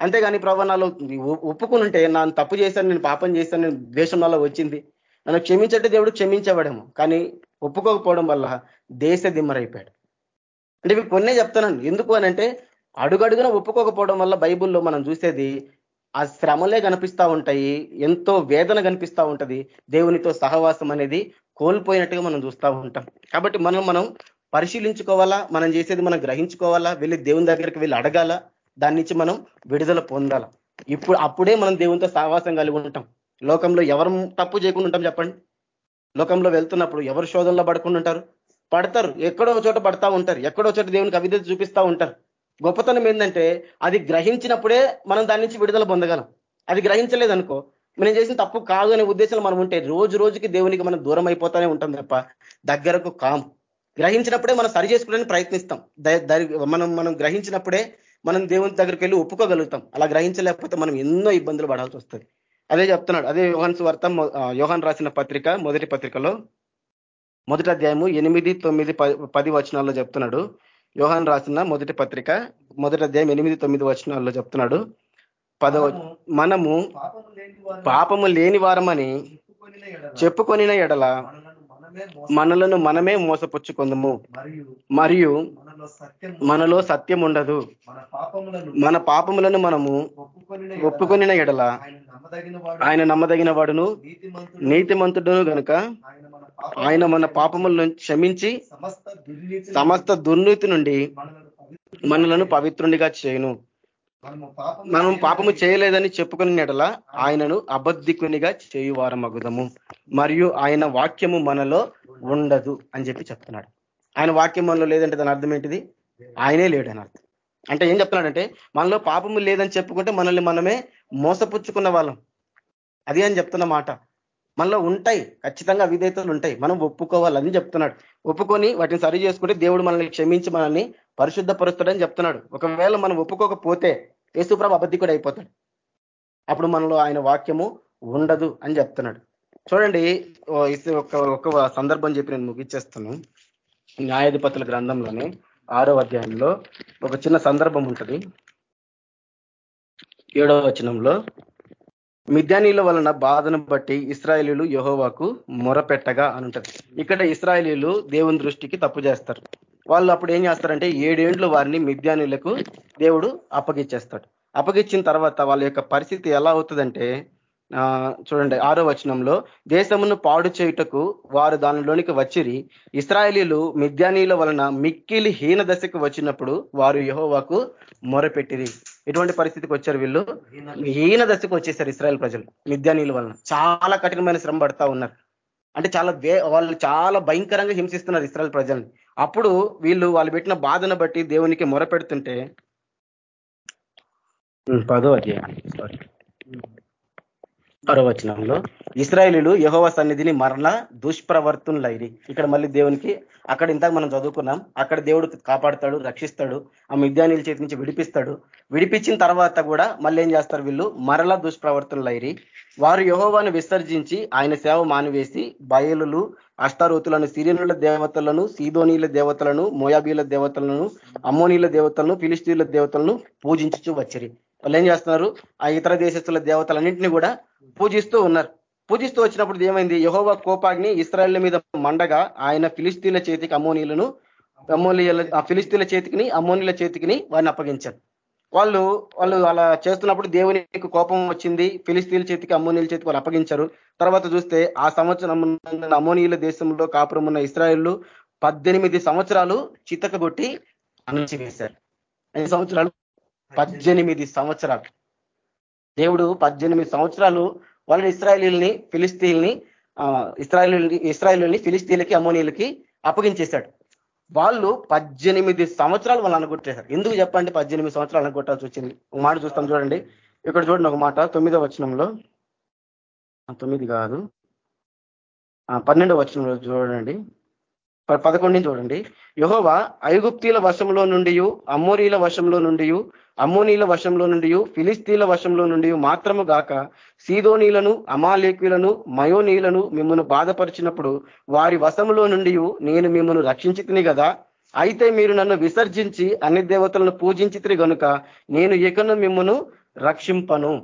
అంతేగాని ప్రభా నాలో ఒప్పుకునుంటే నన్ను తప్పు చేశాను నేను పాపం చేశాను నేను ద్వేషం వల్ల వచ్చింది. నన్ను క్షమించట్టే దేవుడు క్షమించబడేమో. కానీ ఒప్పుకోకపోవడం వల్ల దేశ దిమ్మరైపోయాడు. అంటే ఇవి కొన్నే చెప్తున్నాను. ఎందుకు అనంటే అడుగడుగున ఒప్పుకోకపోవడం వల్ల బైబుల్లో మనం చూసేది ఆ శ్రమలే కనిపిస్తూ ఉంటాయి ఎంతో వేదన కనిపిస్తూ ఉంటది. దేవునితో సహవాసం అనేది కోల్పోయినట్టుగా మనం చూస్తూ ఉంటాం. కాబట్టి మనం మనం పరిశీలించుకోవాలా మనం చేసేది మనం గ్రహించుకోవాలా వెళ్ళి దేవుని దగ్గరికి వెళ్ళి అడగాల దాని నుంచి మనం విడుదల పొందాల. ఇప్పుడు అప్పుడే మనం దేవునితో సహవాసం కలిగి ఉంటాం. లోకంలో ఎవరు తప్పు చేయకుండా ఉంటాం చెప్పండి. లోకంలో వెళ్తున్నప్పుడు ఎవరు శోధనలో పడకుండా ఉంటారు? పడతారు. ఎక్కడో చోట పడతా ఉంటారు. ఎక్కడో చోట దేవునికి అవిధత చూపిస్తూ ఉంటారు. గొప్పతనం ఏంటంటే అది గ్రహించినప్పుడే మనం దాని నుంచి విడుదల పొందగలం. అది గ్రహించలేదనుకో మనం చేసిన తప్పు కాదు అనే ఉద్దేశంలో మనం ఉంటే రోజు రోజుకి దేవునికి మనం దూరం అయిపోతానే ఉంటాం తప్ప దగ్గరకు కాం. గ్రహించినప్పుడే మనం సరి చేసుకోవడానికి ప్రయత్నిస్తాం. మనం మనం గ్రహించినప్పుడే మనం దేవుని దగ్గరికి వెళ్ళి ఒప్పుకోగలుగుతాం. అలా గ్రహించలేకపోతే మనం ఎన్నో ఇబ్బందులు పడాల్సి వస్తుంది. అదే చెప్తున్నాడు అదే యోహన్ స్వార్థ యోహాన్ రాసిన పత్రిక మొదటి పత్రికలో మొదటి అధ్యాయము ఎనిమిది తొమ్మిది పది వచనాల్లో చెప్తున్నాడు యోహాన్ రాసిన మొదటి పత్రిక మొదటి అధ్యాయం ఎనిమిది తొమ్మిది వచనాల్లో చెప్తున్నాడు. పదవ మనము పాపము లేని వారమని చెప్పుకొనిన ఎడల మనలను మనమే మోసపుచ్చుకుందము. మరియు మనలో సత్యం ఉండదు. మన పాపములను మనము ఒప్పుకొనిన ఎడల ఆయన నమ్మదగిన వాడును నీతిమంతుడును గనుక ఆయన మన పాపములను క్షమించి సమస్త దుర్నీతి నుండి మనలను పవిత్రునిగా చేయను. మనం పాపము చేయలేదని చెప్పుకుని ఎడల ఆయనను అబద్ధికునిగా చేయువారం అగుదము మరియు ఆయన వాక్యము మనలో ఉండదు అని చెప్పి చెప్తున్నాడు. ఆయన వాక్యం మనలో లేదంటే దాని అర్థం ఏంటిది? ఆయనే లేడు అని అర్థం. అంటే ఏం చెప్తున్నాడంటే మనలో పాపము లేదని చెప్పుకుంటే మనల్ని మనమే మోసపుచ్చుకున్న వాళ్ళం. అది అని చెప్తున్న మాట. మనలో ఉంటాయి ఖచ్చితంగా విధేతలు ఉంటాయి. మనం ఒప్పుకోవాలని చెప్తున్నాడు. ఒప్పుకొని వాటిని సరి చేసుకుంటే దేవుడు మనల్ని క్షమించి మనల్ని పరిశుద్ధపరుస్తాడని చెప్తున్నాడు. ఒకవేళ మనం ఒప్పుకోకపోతే యేసుప్రభు అబద్ధికుడు అయిపోతాడు. అప్పుడు మనలో ఆయన వాక్యము ఉండదు అని చెప్తున్నాడు. చూడండి ఒక ఒక సందర్భం చెప్పి నేను ముగించేస్తాను. న్యాయాధిపతుల గ్రంథంలోనే ఆరో అధ్యాయంలో ఒక చిన్న సందర్భం ఉంటుంది. ఏడవ వచనంలో మిద్యానీల వలన బాధను బట్టి ఇస్రాయలీలు యహోవాకు మొరపెట్టగా అని ఉంటుంది ఇక్కడ ఇస్రాయలీలు దేవుని దృష్టికి తప్పు చేస్తారు. వాళ్ళు అప్పుడు ఏం చేస్తారంటే ఏడేండ్లు వారిని మిద్యానీలకు దేవుడు అప్పగిచ్చేస్తాడు అప్పగిచ్చిన తర్వాత వాళ్ళ యొక్క పరిస్థితి ఎలా అవుతుందంటే చూడండి ఆరో వచనంలో దేశమును పాడు చేయుటకు వారు దానిలోనికి వచ్చిరి. ఇస్రాయలీలు మిద్యానీల వలన మిక్కిలి హీన దశకు వచ్చినప్పుడు వారు యహోవాకు మొరపెట్టిరి. ఎటువంటి పరిస్థితికి వచ్చారు వీళ్ళు? హీన దశకు వచ్చేసారు ఇస్రాయల్ ప్రజలు మిద్యానీల వలన. చాలా కఠినమైన శ్రమ పడతా ఉన్నారు. అంటే చాలా వాళ్ళు చాలా భయంకరంగా హింసిస్తున్నారు ఇస్రాయల్ ప్రజల్ని. అప్పుడు వీళ్ళు వాళ్ళు పెట్టిన బాధను బట్టి దేవునికి మొరపెడుతుంటే పదో అధ్యాయం. సారీ పరవచనంలో ఇస్రాయలీలు యహోవ సన్నిధిని మరణ దుష్ప్రవర్తనలైరి. ఇక్కడ మళ్ళీ దేవునికి అక్కడ ఇంతకు మనం చదువుకున్నాం అక్కడ దేవుడు కాపాడుతాడు రక్షిస్తాడు ఆ మిద్యానీల చేతి నుంచి విడిపిస్తాడు. విడిపించిన తర్వాత కూడా మళ్ళీ ఏం చేస్తారు వీళ్ళు? మరల దుష్ప్రవర్తనలైరి. వారు యహోవాను విసర్జించి ఆయన సేవ మానివేసి బయలులు అష్టారోతులను సిరియనుల దేవతలను సీదోనీల దేవతలను మోయాబీల దేవతలను అమ్మోనీల దేవతలను ఫిలిస్తీన్ల దేవతలను పూజించుచు వచ్చిరి. వాళ్ళు ఏం చేస్తున్నారు? ఆ ఇతర దేశస్తుల దేవతలన్నింటినీ కూడా పూజిస్తూ ఉన్నారు. పూజిస్తూ వచ్చినప్పుడు ఏమైంది? యహోవ కోపాగ్ని ఇస్రాయల్ మీద మండగా ఆయన ఫిలిస్తీన్ల చేతికి అమోనీలను అమోనియల ఆ ఫిలిస్తీన్ల చేతికిని అమోనీల చేతికిని వారిని అప్పగించారు. వాళ్ళు వాళ్ళు అలా చేస్తున్నప్పుడు దేవునికి కోపం వచ్చింది. ఫిలిస్తీన్ల చేతికి అమోనీల చేతికి వాళ్ళు అప్పగించారు. తర్వాత చూస్తే ఆ సంవత్సరం అమోనీల దేశంలో కాపురం ఉన్న ఇస్రాయిల్లు పద్దెనిమిది సంవత్సరాలు చిత్తకగొట్టి అణచివేశారు. ఐదు సంవత్సరాలు పద్దెనిమిది సంవత్సరాలు. దేవుడు పద్దెనిమిది సంవత్సరాలు వాళ్ళని ఇస్రాయలీల్ని ఫిలిస్తీన్ని ఇస్రాయల్ ఇస్రాయల్ని ఫిలిస్తీన్లకి అమోనీలకి అప్పగించేశాడు. వాళ్ళు పద్దెనిమిది సంవత్సరాలు వాళ్ళు అనుకుంటేశారు ఎందుకు చెప్పండి పద్దెనిమిది సంవత్సరాలు అనుకుంటాల్సి వచ్చింది? ఒక మాట చూస్తాం చూడండి. ఇక్కడ చూడండి ఒక మాట. తొమ్మిదో వచనంలో. తొమ్మిది కాదు. పన్నెండో వచనంలో చూడండి. పదకొండుని చూడండి. యహోవా ఐగుప్తీల వశంలో నుండి అమ్మోరీల వశంలో నుండి అమ్మోనీల వశంలో నుండి ఫిలిస్తీన్ల వశంలో నుండి మాత్రము గాక సీదోనీలను అమాలేకులను మయోనీలను మిమ్మను బాధపరిచినప్పుడు వారి వశంలో నుండి నేను మిమ్మల్ని రక్షించి కదా అయితే మీరు నన్ను విసర్జించి అన్ని దేవతలను పూజించితిరి గనుక నేను ఇకను మిమ్మను రక్షింపను.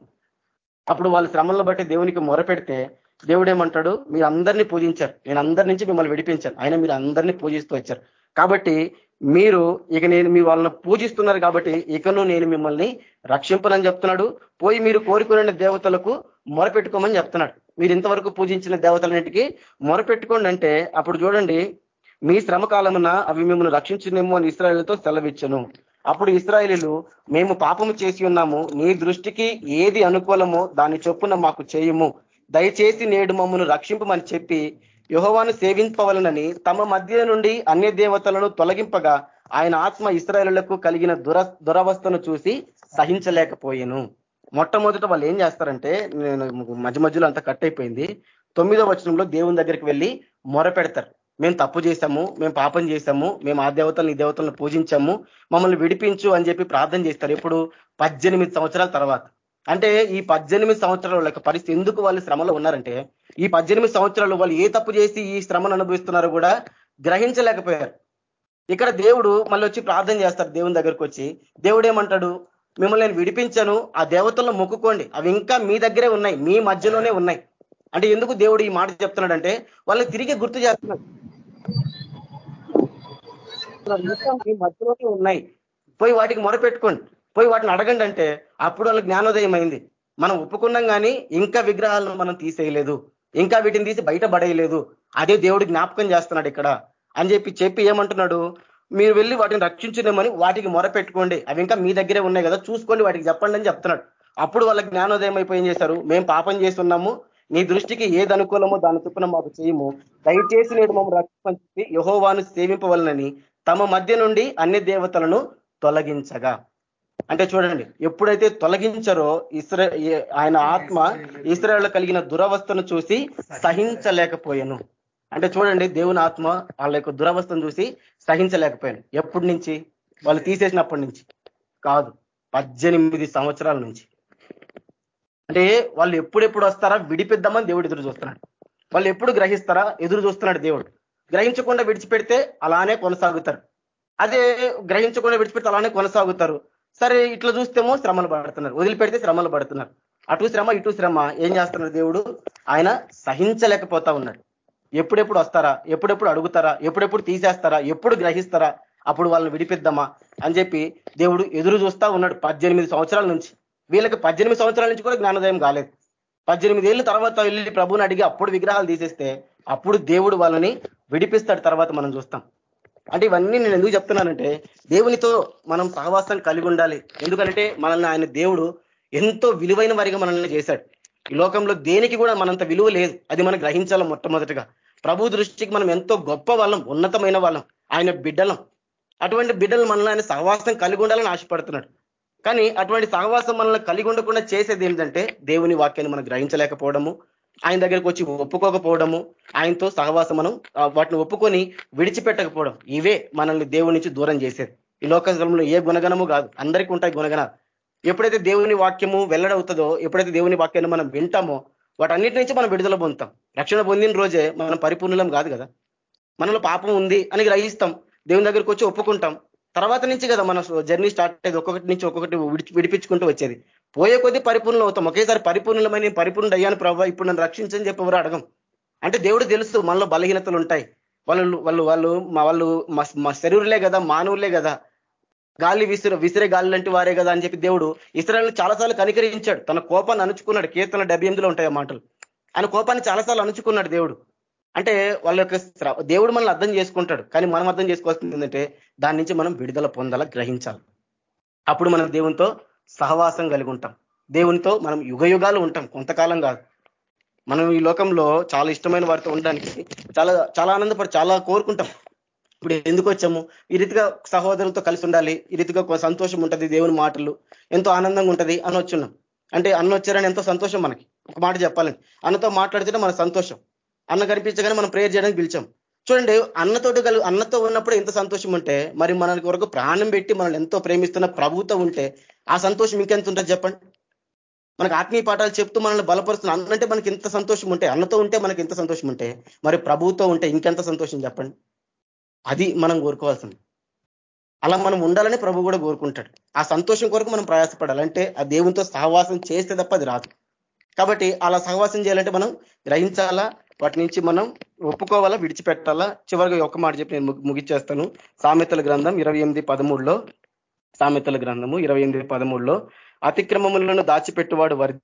అప్పుడు వాళ్ళ శ్రమలను బట్టి దేవునికి మొరపెడితే దేవుడు ఏమంటాడు మీరు అందరినీ పూజించారు. నేను అందరి నుంచి మిమ్మల్ని విడిపించాను. ఆయన మీరు అందరినీ పూజిస్తూ వచ్చారు. కాబట్టి మీరు ఇక నేను మీ వాళ్ళని పూజిస్తున్నారు కాబట్టి ఇకను నేను మిమ్మల్ని రక్షింపనని చెప్తున్నాడు. పోయి మీరు కోరుకునే దేవతలకు మొరపెట్టుకోమని చెప్తున్నాడు. మీరు ఇంతవరకు పూజించిన దేవతలన్నింటికి మొరపెట్టుకోండి అంటే అప్పుడు చూడండి మీ శ్రమ కాలమున అవి మిమ్మల్ని రక్షించినేమో అని ఇస్రాయలతో సెలవిచ్చను. అప్పుడు ఇస్రాయలీలు మేము పాపము చేసి ఉన్నాము నీ దృష్టికి ఏది అనుకూలమో దాని చొప్పున మాకు చేయము. దయచేసి నేడు మమ్మను రక్షింపమని చెప్పి యుహోవాను సేవింపవలనని తమ మధ్య నుండి అన్య దేవతలను తొలగింపగా ఆయన ఆత్మ ఇస్రాయలకు కలిగిన దుర దురవస్థను చూసి సహించలేకపోయాను. మొట్టమొదట వాళ్ళు ఏం చేస్తారంటే నేను మధ్య మధ్యలో అంతా కట్ అయిపోయింది. తొమ్మిదో వచనంలో దేవుని దగ్గరికి వెళ్ళి మొర పెడతారు మేము తప్పు చేశాము మేము పాపం చేశాము మేము ఆ దేవతలను ఈ దేవతలను పూజించాము మమ్మల్ని విడిపించు అని చెప్పి ప్రార్థన చేస్తారు. ఎప్పుడు? పద్దెనిమిది సంవత్సరాల తర్వాత. అంటే ఈ పద్దెనిమిది సంవత్సరాల వాళ్ళ పరిస్థితి ఎందుకు వాళ్ళు శ్రమలో ఉన్నారంటే ఈ పద్దెనిమిది సంవత్సరాలు వాళ్ళు ఏ తప్పు చేసి ఈ శ్రమను అనుభవిస్తున్నారో కూడా గ్రహించలేకపోయారు. ఇక్కడ దేవుడు మళ్ళీ వచ్చి ప్రార్థన చేస్తారు దేవుని దగ్గరకు వచ్చి. దేవుడు ఏమంటాడు? మిమ్మల్ని నేను విడిపించాను ఆ దేవతలను మొక్కుకోండి. అవి ఇంకా మీ దగ్గరే ఉన్నాయి మీ మధ్యలోనే ఉన్నాయి. అంటే ఎందుకు దేవుడు ఈ మాట చెప్తున్నాడంటే వాళ్ళని తిరిగి గుర్తు చేస్తున్నాడు. మీ మధ్యలోనే ఉన్నాయి. పోయి వాటికి మొరపెట్టుకోండి. పోయి వాటిని అడగండి అంటే అప్పుడు వాళ్ళకి జ్ఞానోదయం అయింది. మనం ఒప్పుకున్నాం కానీ ఇంకా విగ్రహాలను మనం తీసేయలేదు. ఇంకా వీటిని తీసి బయట పడేయలేదు. అదే దేవుడు జ్ఞాపకం చేస్తున్నాడు ఇక్కడ. అని చెప్పి చెప్పి ఏమంటున్నాడు? మీరు వెళ్ళి వాటిని రక్షించలేమని వాటికి మొరపెట్టుకోండి అవి ఇంకా మీ దగ్గరే ఉన్నాయి కదా చూసుకోండి వాటికి చెప్పండి అని చెప్తున్నాడు. అప్పుడు వాళ్ళ జ్ఞానోదయం అయిపోయి ఏం చేశారు? మేము పాపం చేస్తున్నాము. నీ దృష్టికి ఏది అనుకూలమో దాని చొప్పున మాకు చేయము. దయచేసి నేడు మమ్మల్ని రక్షించని చెప్పి యహోవాను సేవింపవలనని తమ మధ్య నుండి అన్ని దేవతలను తొలగించగా. అంటే చూడండి ఎప్పుడైతే తొలగించారో ఇస్రా ఆయన ఆత్మ ఇస్రాయల్ కలిగిన దురవస్థను చూసి సహించలేకపోయాను. అంటే చూడండి దేవుని ఆత్మ వాళ్ళ యొక్క దురవస్థను చూసి సహించలేకపోయాను. ఎప్పటి నుంచి? వాళ్ళు తీసేసినప్పటి నుంచి. కాదు పద్దెనిమిది సంవత్సరాల నుంచి. అంటే వాళ్ళు ఎప్పుడెప్పుడు వస్తారా? విడిపిద్దామని దేవుడు ఎదురు చూస్తున్నాడు. వాళ్ళు ఎప్పుడు గ్రహిస్తారా? ఎదురు చూస్తున్నాడు దేవుడు. గ్రహించకుండా విడిచిపెడితే అలానే కొనసాగుతారు. అదే గ్రహించకుండా విడిచిపెడితే అలానే కొనసాగుతారు. సరే ఇట్లా చూస్తేమో శ్రమలు పడుతున్నారు. వదిలిపెడితే శ్రమలు పడుతున్నారు. అటు శ్రమ ఇటు శ్రమ. ఏం చేస్తున్నారు దేవుడు? ఆయన సహించలేకపోతా ఉన్నాడు. ఎప్పుడెప్పుడు వస్తారా? ఎప్పుడెప్పుడు అడుగుతారా? ఎప్పుడెప్పుడు తీసేస్తారా? ఎప్పుడు గ్రహిస్తారా? అప్పుడు వాళ్ళని విడిపిద్దామా? అని చెప్పి దేవుడు ఎదురు చూస్తా ఉన్నాడు పద్దెనిమిది సంవత్సరాల నుంచి. వీళ్ళకి పద్దెనిమిది సంవత్సరాల నుంచి కూడా జ్ఞానోదయం కాలేదు. పద్దెనిమిది ఏళ్ళ తర్వాత వెళ్ళి ప్రభుని అడిగి అప్పుడు విగ్రహాలు తీసేస్తే అప్పుడు దేవుడు వాళ్ళని విడిపిస్తాడు తర్వాత మనం చూస్తాం. అంటే ఇవన్నీ నేను ఎందుకు చెప్తున్నానంటే దేవునితో మనం సహవాసం కలిగి ఉండాలి. ఎందుకంటే మనల్ని ఆయన దేవుడు ఎంతో విలువైన వారిగా మనల్ని చేశాడు. ఈ లోకంలో దేనికి కూడా మనంత విలువ లేదు. అది మనం గ్రహించాలి మొట్టమొదటిగా. ప్రభు దృష్టికి మనం ఎంతో గొప్ప వాళ్ళం ఉన్నతమైన వాళ్ళం ఆయన బిడ్డలం. అటువంటి బిడ్డలు మనల్ని ఆయన సహవాసం కలిగి ఉండాలని ఆశపడుతున్నాడు. కానీ అటువంటి సహవాసం మనల్ని కలిగి ఉండకుండా చేసేది ఏంటంటే దేవుని వాక్యాన్ని మనం గ్రహించలేకపోవడము ఆయన దగ్గరికి వచ్చి ఒప్పుకోకపోవడము ఆయనతో సహవాసం మనం వాటిని ఒప్పుకొని విడిచిపెట్టకపోవడం ఇవే మనల్ని దేవుడి నుంచి దూరం చేసేది. ఈ లోకంలో ఏ గుణగణము కాదు. అందరికీ ఉంటాయి గుణగణాలు. ఎప్పుడైతే దేవుని వాక్యము వెల్లడవుతుందో ఎప్పుడైతే దేవుని వాక్యాన్ని మనం వింటామో వాటన్నిటి నుంచి మనం విడుదల పొందుతాం. రక్షణ పొందిన రోజే మనం పరిపూర్ణలం కాదు కదా. మనలో పాపం ఉంది అని గ్రహిస్తాం. దేవుని దగ్గరికి వచ్చి ఒప్పుకుంటాం. తర్వాత నుంచి కదా మన జర్నీ స్టార్ట్ అయ్యేది. ఒక్కొక్కటి నుంచి ఒక్కొక్కటి విడిపించుకుంటూ వచ్చేది. పోయే కొద్దీ పరిపూర్ణలు అవుతాం. ఒకేసారి పరిపూర్ణమైన పరిపూర్ణ అయ్యాను ప్రభావ ఇప్పుడు నన్ను రక్షించని చెప్పి ఎవరు అడగం. అంటే దేవుడు తెలుసు మనలో బలహీనతలు ఉంటాయి. వాళ్ళు వాళ్ళు వాళ్ళు మా వాళ్ళు మా శరీరులే కదా మానవులే కదా. గాలి విసిరే విసిరే గాలి లాంటి వారే కదా అని చెప్పి దేవుడు ఇస్రాయల్ చాలాసార్లు కనికరించాడు. తన కోపాన్ని అణుచుకున్నాడు. కీర్తన డెబ్బై ఎనిమిదిలో ఉంటాయి ఆ మాటలు. ఆయన కోపాన్ని చాలాసార్లు అణుచుకున్నాడు దేవుడు. అంటే వాళ్ళ యొక్క దేవుడు మనల్ని అర్థం చేసుకుంటాడు. కానీ మనం అర్థం చేసుకోవాల్సింది ఏంటంటే దాని నుంచి మనం విడుదల పొందాల గ్రహించాలి. అప్పుడు మనం దేవునితో సహవాసం కలిగి ఉంటాం. దేవునితో మనం యుగ యుగాలు ఉంటాం. కొంతకాలం కాదు. మనం ఈ లోకంలో చాలా ఇష్టమైన వారితో ఉండడానికి చాలా చాలా ఆనందపడి చాలా కోరుకుంటాం. ఇప్పుడు ఎందుకు వచ్చాము? ఈ రీతిగా సహోదరులతో కలిసి ఉండాలి. ఈ రీతిగా సంతోషం ఉంటుంది దేవుని మాటలు. ఎంతో ఆనందంగా ఉంటుంది అని వచ్చున్నాం. అంటే అన్న వచ్చారని ఎంతో సంతోషం మనకి. ఒక మాట చెప్పాలని అన్నతో మాట్లాడితేనే మన సంతోషం. అన్న కనిపించగానే మనం ప్రేయర్ చేయడానికి పిలిచాం. చూడండి అన్నతోటి కలు అన్నతో ఉన్నప్పుడు ఎంత సంతోషం ఉంటే మరి మన వరకు ప్రాణం పెట్టి మనల్ని ఎంతో ప్రేమిస్తున్న ప్రభుత్వం ఉంటే ఆ సంతోషం ఇంకెంత ఉంటుంది చెప్పండి? మనకు ఆత్మీయ పాఠాలు చెప్తూ మనల్ని బలపరుస్తున్న అన్నంటే మనకి ఎంత సంతోషం ఉంటే అన్నతో ఉంటే మనకి ఎంత సంతోషం ఉంటే మరి ప్రభుత్వం ఉంటే ఇంకెంత సంతోషం చెప్పండి? అది మనం కోరుకోవాల్సింది. అలా మనం ఉండాలని ప్రభు కూడా కోరుకుంటాడు. ఆ సంతోషం కొరకు మనం ప్రయాసపడాలంటే ఆ దేవునితో సహవాసం చేస్తే తప్ప అది రాదు. కాబట్టి అలా సహవాసం చేయాలంటే మనం గ్రహించాలా? వాటి నుంచి మనం ఒప్పుకోవాలా విడిచిపెట్టాలా? చివరిగా ఒక మాట చెప్పి నేను ముగిచ్చేస్తాను. సామెతల గ్రంథం ఇరవై ఎనిమిది పదమూడులో సామెతల గ్రంథము ఇరవై ఎనిమిది పదమూడులో అతిక్రమములను దాచిపెట్టువాడు వరి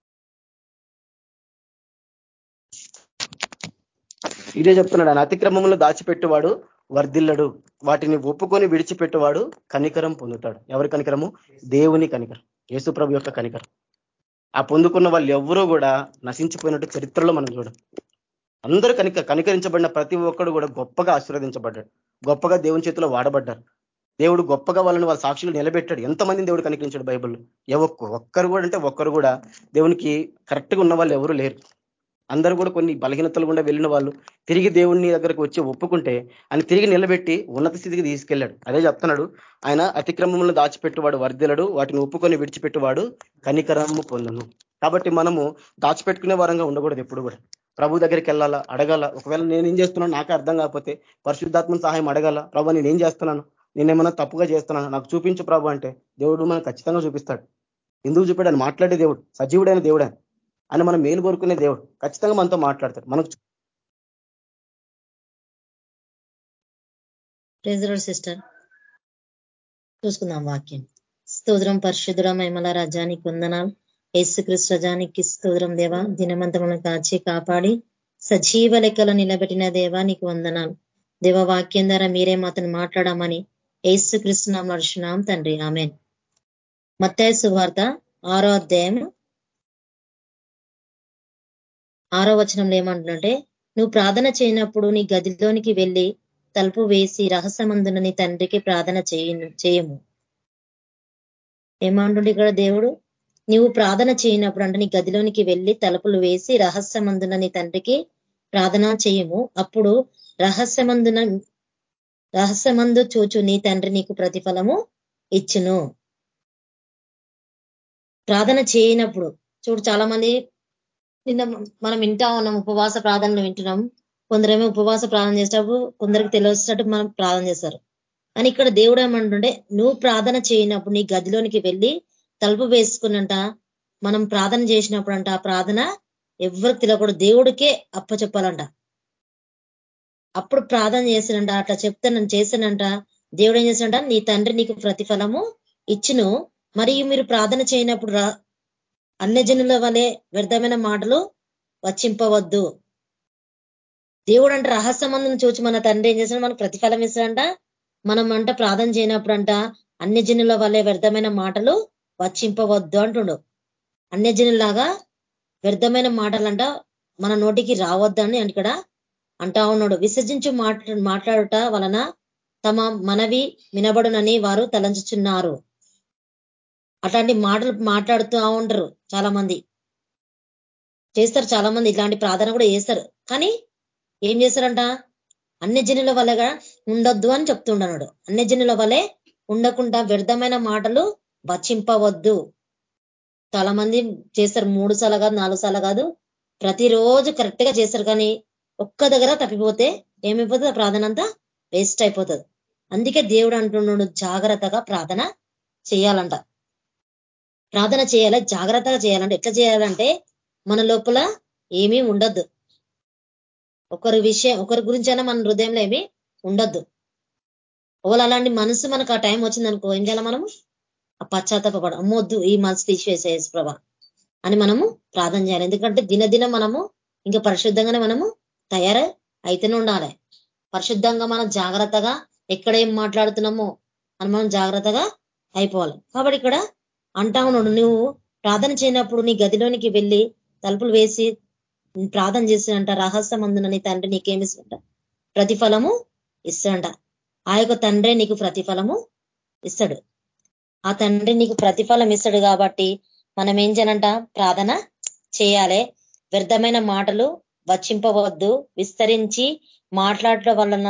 ఇదే చెప్తున్నాడు ఆయన. అతిక్రమములు దాచిపెట్టువాడు వర్ధిల్లడు. వాటిని ఒప్పుకొని విడిచిపెట్టువాడు కనికరం పొందుతాడు. ఎవరి కనికరము? దేవుని కనికరం. యేసుప్రభు యొక్క కనికరం. ఆ పొందుకున్న వాళ్ళు ఎవరూ కూడా నశించిపోయినట్టు చరిత్రలో మనం చూడం. అందరూ కనిక కనికరించబడిన ప్రతి ఒక్కడు కూడా గొప్పగా ఆశీర్వదించబడ్డాడు. గొప్పగా దేవుని చేతిలో వాడబడ్డారు. దేవుడు గొప్పగా వాళ్ళని వాళ్ళ సాక్షులు నిలబెట్టాడు. ఎంతమందిని దేవుడు కనికరించాడు బైబుల్ ఒక్కరు కూడా అంటే ఒక్కరు కూడా దేవునికి కరెక్ట్గా ఉన్న వాళ్ళు ఎవరూ లేరు. అందరూ కూడా కొన్ని బలహీనతలు కూడా వెళ్ళిన వాళ్ళు తిరిగి దేవుడిని దగ్గరకు వచ్చి ఒప్పుకుంటే ఆయన తిరిగి నిలబెట్టి ఉన్నత స్థితికి తీసుకెళ్ళాడు. అదే చెప్తున్నాడు. ఆయన అతిక్రమంలో దాచిపెట్టువాడు వర్ధిలడు వాటిని ఒప్పుకొని విడిచిపెట్టువాడు కనికరము పొందును. కాబట్టి మనము దాచిపెట్టుకునే వారంగా ఉండకూడదు ఎప్పుడు కూడా. ప్రభు దగ్గరికి వెళ్ళాలా? అడగాల? ఒకవేళ నేను ఏం చేస్తున్నాను నాకు అర్థం కాకపోతే పరిశుద్ధాత్మ సహాయం అడగాల? ప్రభు నేనేం చేస్తున్నాను? నేనేమన్నా తప్పుగా చేస్తున్నాను? నాకు చూపించు ప్రభు అంటే దేవుడు మనం ఖచ్చితంగా చూపిస్తాడు. ఎందుకు చూపాడు? మాట్లాడే దేవుడు. సజీవుడైన దేవుడు అని మనం మేలు కోరుకునే దేవుడు. ఖచ్చితంగా మనతో మాట్లాడతాడు. మనకు సిస్టర్. చూసుకుందాం వాక్యం. స్తోత్రం పరిశుద్ధుడ మహిమల రాజ్యానికి వందనాలు. యేసుక్రీస్తు రజానికి స్తోత్రం దేవా. దినమంతములను కాచి కాపాడి సజీవ లెక్కలో నిలబెట్టిన దేవా నీకు వందనాలు. దేవ వాక్యం ద్వారా మీరే మాతను మాట్లాడమని యేసుక్రీస్తు నామ నడుచున్నాం తండ్రి. ఆమెన్. మత్తాయ సువార్త ఆరో అధ్యాయం ఆరో వచనంలో ఏమంటుంటే నువ్వు ప్రార్థన చేయనప్పుడు నీ గదిలోనికి వెళ్ళి తలుపు వేసి రహస్యమందున నీ తండ్రికి ప్రార్థన చేయము. ఏమంటుండే ఇక్కడ దేవుడు? నీవు ప్రార్థన చేయనప్పుడు అంటే నీ గదిలోనికి వెళ్ళి తలుపులు వేసి రహస్యమందున నీ తండ్రికి ప్రార్థన చేయము. అప్పుడు రహస్యమందున రహస్యమందు చూచు నీ తండ్రి నీకు ప్రతిఫలము ఇచ్చును. ప్రార్థన చేయనప్పుడు చూడు చాలా మంది నిన్న మనం వింటా ఉన్నాం ఉపవాస ప్రార్థనలు వింటున్నాం. కొందరేమో ఉపవాస ప్రార్థన చేసేటప్పుడు కొందరికి తెలిసినట్టు మనం ప్రార్థన చేస్తారు. అని ఇక్కడ దేవుడు ఏమంటుండే? నువ్వు ప్రార్థన చేయనప్పుడు నీ గదిలోనికి వెళ్ళి తలుపు వేసుకున్నంట మనం ప్రార్థన చేసినప్పుడు అంట ఆ ప్రార్థన ఎవరికి తెలియకూడదు దేవుడికే అప్ప చెప్పాలంట. అప్పుడు ప్రార్థన చేసినంట అట్లా చెప్తే చెప్తానని చేశానంట దేవుడు ఏం చేసినంట నీ తండ్రి నీకు ప్రతిఫలము ఇచ్చును. మరియు మీరు ప్రార్థన చేయనప్పుడు అన్యజనుల వలె వ్యర్థమైన మాటలు వచ్చింపవద్దు దేవుడు అంటే రహస్యమందును చూచి మన తండ్రి ఏం చేసినా మనకు ప్రతిఫలం ఇస్తాడంట. మనం అంట ప్రార్థన చేయనప్పుడు అంట అన్యజనుల వల్లే వ్యర్థమైన మాటలు వచ్చింపవద్దు అంటుండు. అన్యజనులాగా వ్యర్థమైన మాటలంట మన నోటికి రావద్దని ఇక్కడ అంటా ఉన్నాడు. విసర్జించి మాట్లాడుట వలన తమ మనవి వినబడునని వారు తలంచుచున్నారు. అట్లాంటి మాటలు మాట్లాడుతూ ఉంటారు చాలా మంది చేస్తారు చాలా మంది ఇట్లాంటి ప్రార్థన కూడా చేస్తారు. కానీ ఏం చేస్తారంట? అన్ని జనుల వల్లగా ఉండొద్దు అని చెప్తుండన్నాడు. అన్ని జనుల వలె ఉండకుండా వ్యర్థమైన మాటలు వచింపవద్దు. చాలా మంది చేస్తారు మూడు సార్లు కాదు నాలుగు సార్లు కాదు. ప్రతిరోజు కరెక్ట్గా చేస్తారు కానీ ఒక్క దగ్గర తప్పిపోతే ఏమైపోతుంది? ప్రార్థన అంతా వేస్ట్ అయిపోతుంది. అందుకే దేవుడు అంటున్నాడు జాగ్రత్తగా ప్రార్థన చేయాలంట. ప్రార్థన చేయాలి? జాగ్రత్తగా చేయాలంటే. ఎట్లా చేయాలంటే మన లోపల ఏమీ ఉండద్దు. ఒకరి విషయం ఒకరి గురించైనా మన హృదయంలో ఏమీ ఉండద్దు. ఒకవేళ అలాంటి మనసు మనకు ఆ టైం వచ్చిందనుకో ఏం చేయాలి మనము? పశ్చాత్తాపడ అమ్మొద్దు ఈ మనసు తీసివేసేసి ప్రభా అని మనము ప్రార్థన చేయాలి. ఎందుకంటే దినదినం మనము ఇంకా పరిశుద్ధంగానే మనము తయారై అయితేనే ఉండాలి. పరిశుద్ధంగా మనం జాగ్రత్తగా ఎక్కడ ఏం మాట్లాడుతున్నామో అని మనం జాగ్రత్తగా అయిపోవాలి. కాబట్టి ఇక్కడ అంటా ఉన్నాడు నువ్వు ప్రార్థన చేయనప్పుడు నీ గదిలోనికి వెళ్ళి తలుపులు వేసి ప్రార్థన చేసినంట రహస్యమందున నీ తండ్రి నీకేమిస్తుంట ప్రతిఫలము ఇస్తాడంట. ఆ యొక్క తండ్రే నీకు ప్రతిఫలము ఇస్తాడు. ఆ తండ్రి నీకు ప్రతిఫలం ఇస్తాడు కాబట్టి మనం ఏం చేయనంట ప్రార్థన చేయాలి. వ్యర్థమైన మాటలు వచ్చింపవద్దు విస్తరించి మాట్లాడటం వలన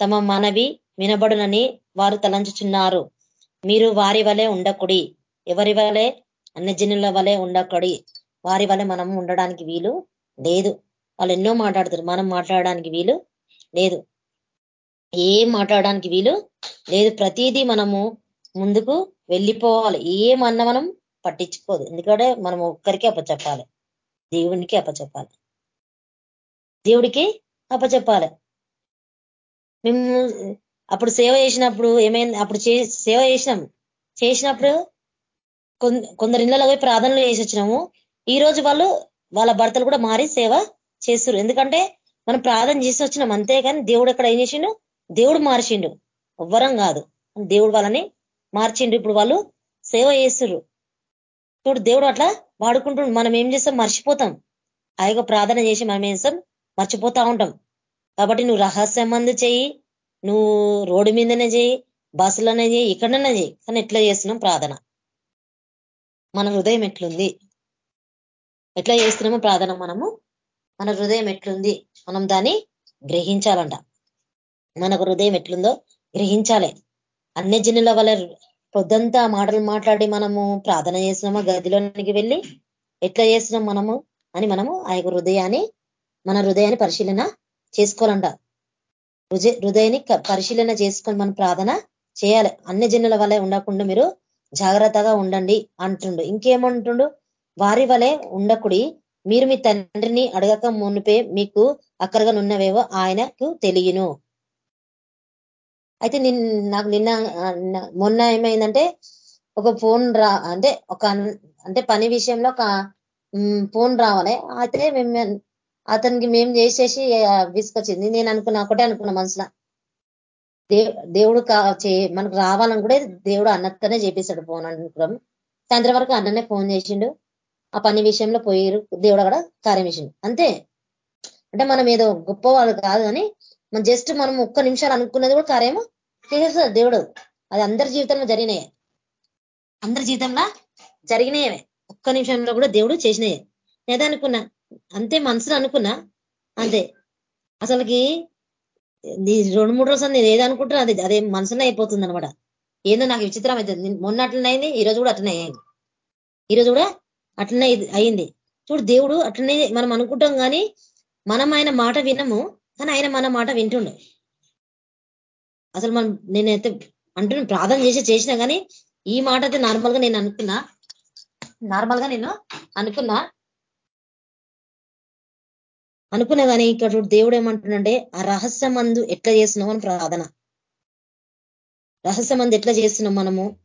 తమ మనవి వినబడునని వారు తలంచుచున్నారు. మీరు వారి వలె ఉండకుడి. ఎవరి వలె? అన్నజనుల వలె ఉండకడి. వారి వలె మనం ఉండడానికి వీలు లేదు. వాళ్ళు ఎన్నో మాట్లాడతారు మనం మాట్లాడడానికి వీలు లేదు. ఏం మాట్లాడడానికి వీలు లేదు. ప్రతిదీ మనము ముందుకు వెళ్ళిపోవాలి. ఏమన్నా మనం పట్టించుకోదు. ఎందుకంటే మనం ఒక్కరికి అప్పచెప్పాలి. దేవునికి అప్పచెప్పాలి. దేవుడికి అప్పచెప్పాలి. మేము అప్పుడు సేవ చేసినప్పుడు ఏమైంది? అప్పుడు సేవ చేసినాం. చేసినప్పుడు కొందరు ఇళ్ళలో పోయి ప్రార్థనలు చేసి వచ్చినాము. ఈ రోజు వాళ్ళు వాళ్ళ భర్తలు కూడా మారి సేవ చేస్తారు ఎందుకంటే మనం ప్రార్థన చేసి వచ్చినాం. అంతేగాని దేవుడు ఎక్కడ ఏం చేసిండు? దేవుడు మార్చిండు. ఎవ్వరం కాదు. దేవుడు వాళ్ళని మార్చిండు ఇప్పుడు వాళ్ళు సేవ చేస్తురు చూడు దేవుడు అట్లా వాడుకుంటుండు. మనం ఏం చేస్తాం? మర్చిపోతాం. ఆ యొక్క ప్రార్థన చేసి మనం ఏం చేస్తాం? మర్చిపోతా ఉంటాం. కాబట్టి నువ్వు రహస్యం మందు చెయ్యి నువ్వు రోడ్డు మీదనే చేయి. బస్సులోనే చేయి. ఇక్కడనే చేయి. కానీ ఎట్లా చేస్తున్నాం? ప్రార్థన. మన హృదయం ఎట్లుంది? ఎట్లా చేస్తున్నామో ప్రార్థన మనము? మన హృదయం ఎట్లుంది? మనం దాన్ని గ్రహించాలంట. మనకు హృదయం ఎట్లుందో గ్రహించాలి. అన్ని జనుల వల్ల పొద్దంతా మాటలు మాట్లాడి మనము ప్రార్థన చేసినామా గదిలోనికి వెళ్ళి ఎట్లా చేసినాం మనము అని మనము ఆ యొక్క హృదయాన్ని మన హృదయాన్ని పరిశీలన చేసుకోవాలంట. హృదయాన్ని పరిశీలన చేసుకొని మనం ప్రార్థన చేయాలి. అన్ని జనుల వల్ల ఉండకుండా మీరు జాగ్రత్తగా ఉండండి అంటుండు. ఇంకేమంటుండు? వారి వలె ఉండకుడి మీరు మీ తండ్రిని అడగక మునిపే మీకు అక్కడగా నున్నవేవో ఆయనకు తెలియను. అయితే నాకు నిన్న మొన్న ఏమైందంటే ఒక ఫోన్ రా అంటే ఒక అంటే పని విషయంలో ఒక ఫోన్ రావాలి. అయితే మేము అతనికి మేము చేసేసి విసుకొచ్చింది నేను అనుకున్నా ఒకటే అనుకున్నా మనసులో. దేవుడు మనకు రావాలని కూడా దేవుడు అన్నతోనే చేపిస్తాడు ఫోన్ అనుకున్నాం. సాయంత్రం వరకు అన్ననే ఫోన్ చేసిండు. ఆ పని విషయంలో పోయారు దేవుడు అక్కడ కార్యం చేసిండు. అంతే. అంటే మనం ఏదో గొప్ప వాళ్ళు కాదు కానీ మనం జస్ట్ మనం ఒక్క నిమిషాలు అనుకున్నది కూడా కార్యము చేసేస్తుంది దేవుడు. అది అందరి జీవితంలో జరిగినాయి. అందరి జీవితంలో జరిగినాయే. ఒక్క నిమిషంలో కూడా దేవుడు చేసినాయే. లేదా అనుకున్నా. అంతే మనసులో అనుకున్నా. అంతే. అసలుకి రెండు మూడు రోజులు నేను ఏదనుకుంటున్నా అది అదే మనసులో అయిపోతుంది అనమాట ఏందో నాకు విచిత్రం అవుతుంది మొన్న అట్లనే ఈ రోజు కూడా అట్లనే అయింది. ఈరోజు కూడా అట్లనే అయింది. చూడు దేవుడు అట్లనే మనం అనుకుంటాం కానీ మనం ఆయన మాట వినము కానీ ఆయన మన మాట వింటుండే. అసలు మనం నేనైతే అంటున్నా ప్రార్థన చేసి చేసినా కానీ ఈ మాట అయితే నార్మల్గా నేను అనుకున్నా. నార్మల్గా నేను అనుకున్నా. అనుకున్నా కానీ ఇక్కడ దేవుడు ఏమంటున్నాడే ఆ రహస్యమందు ఎట్లా చేస్తున్నాం అని ప్రార్థన. రహస్యమందు ఎట్లా చేస్తున్నాం మనము?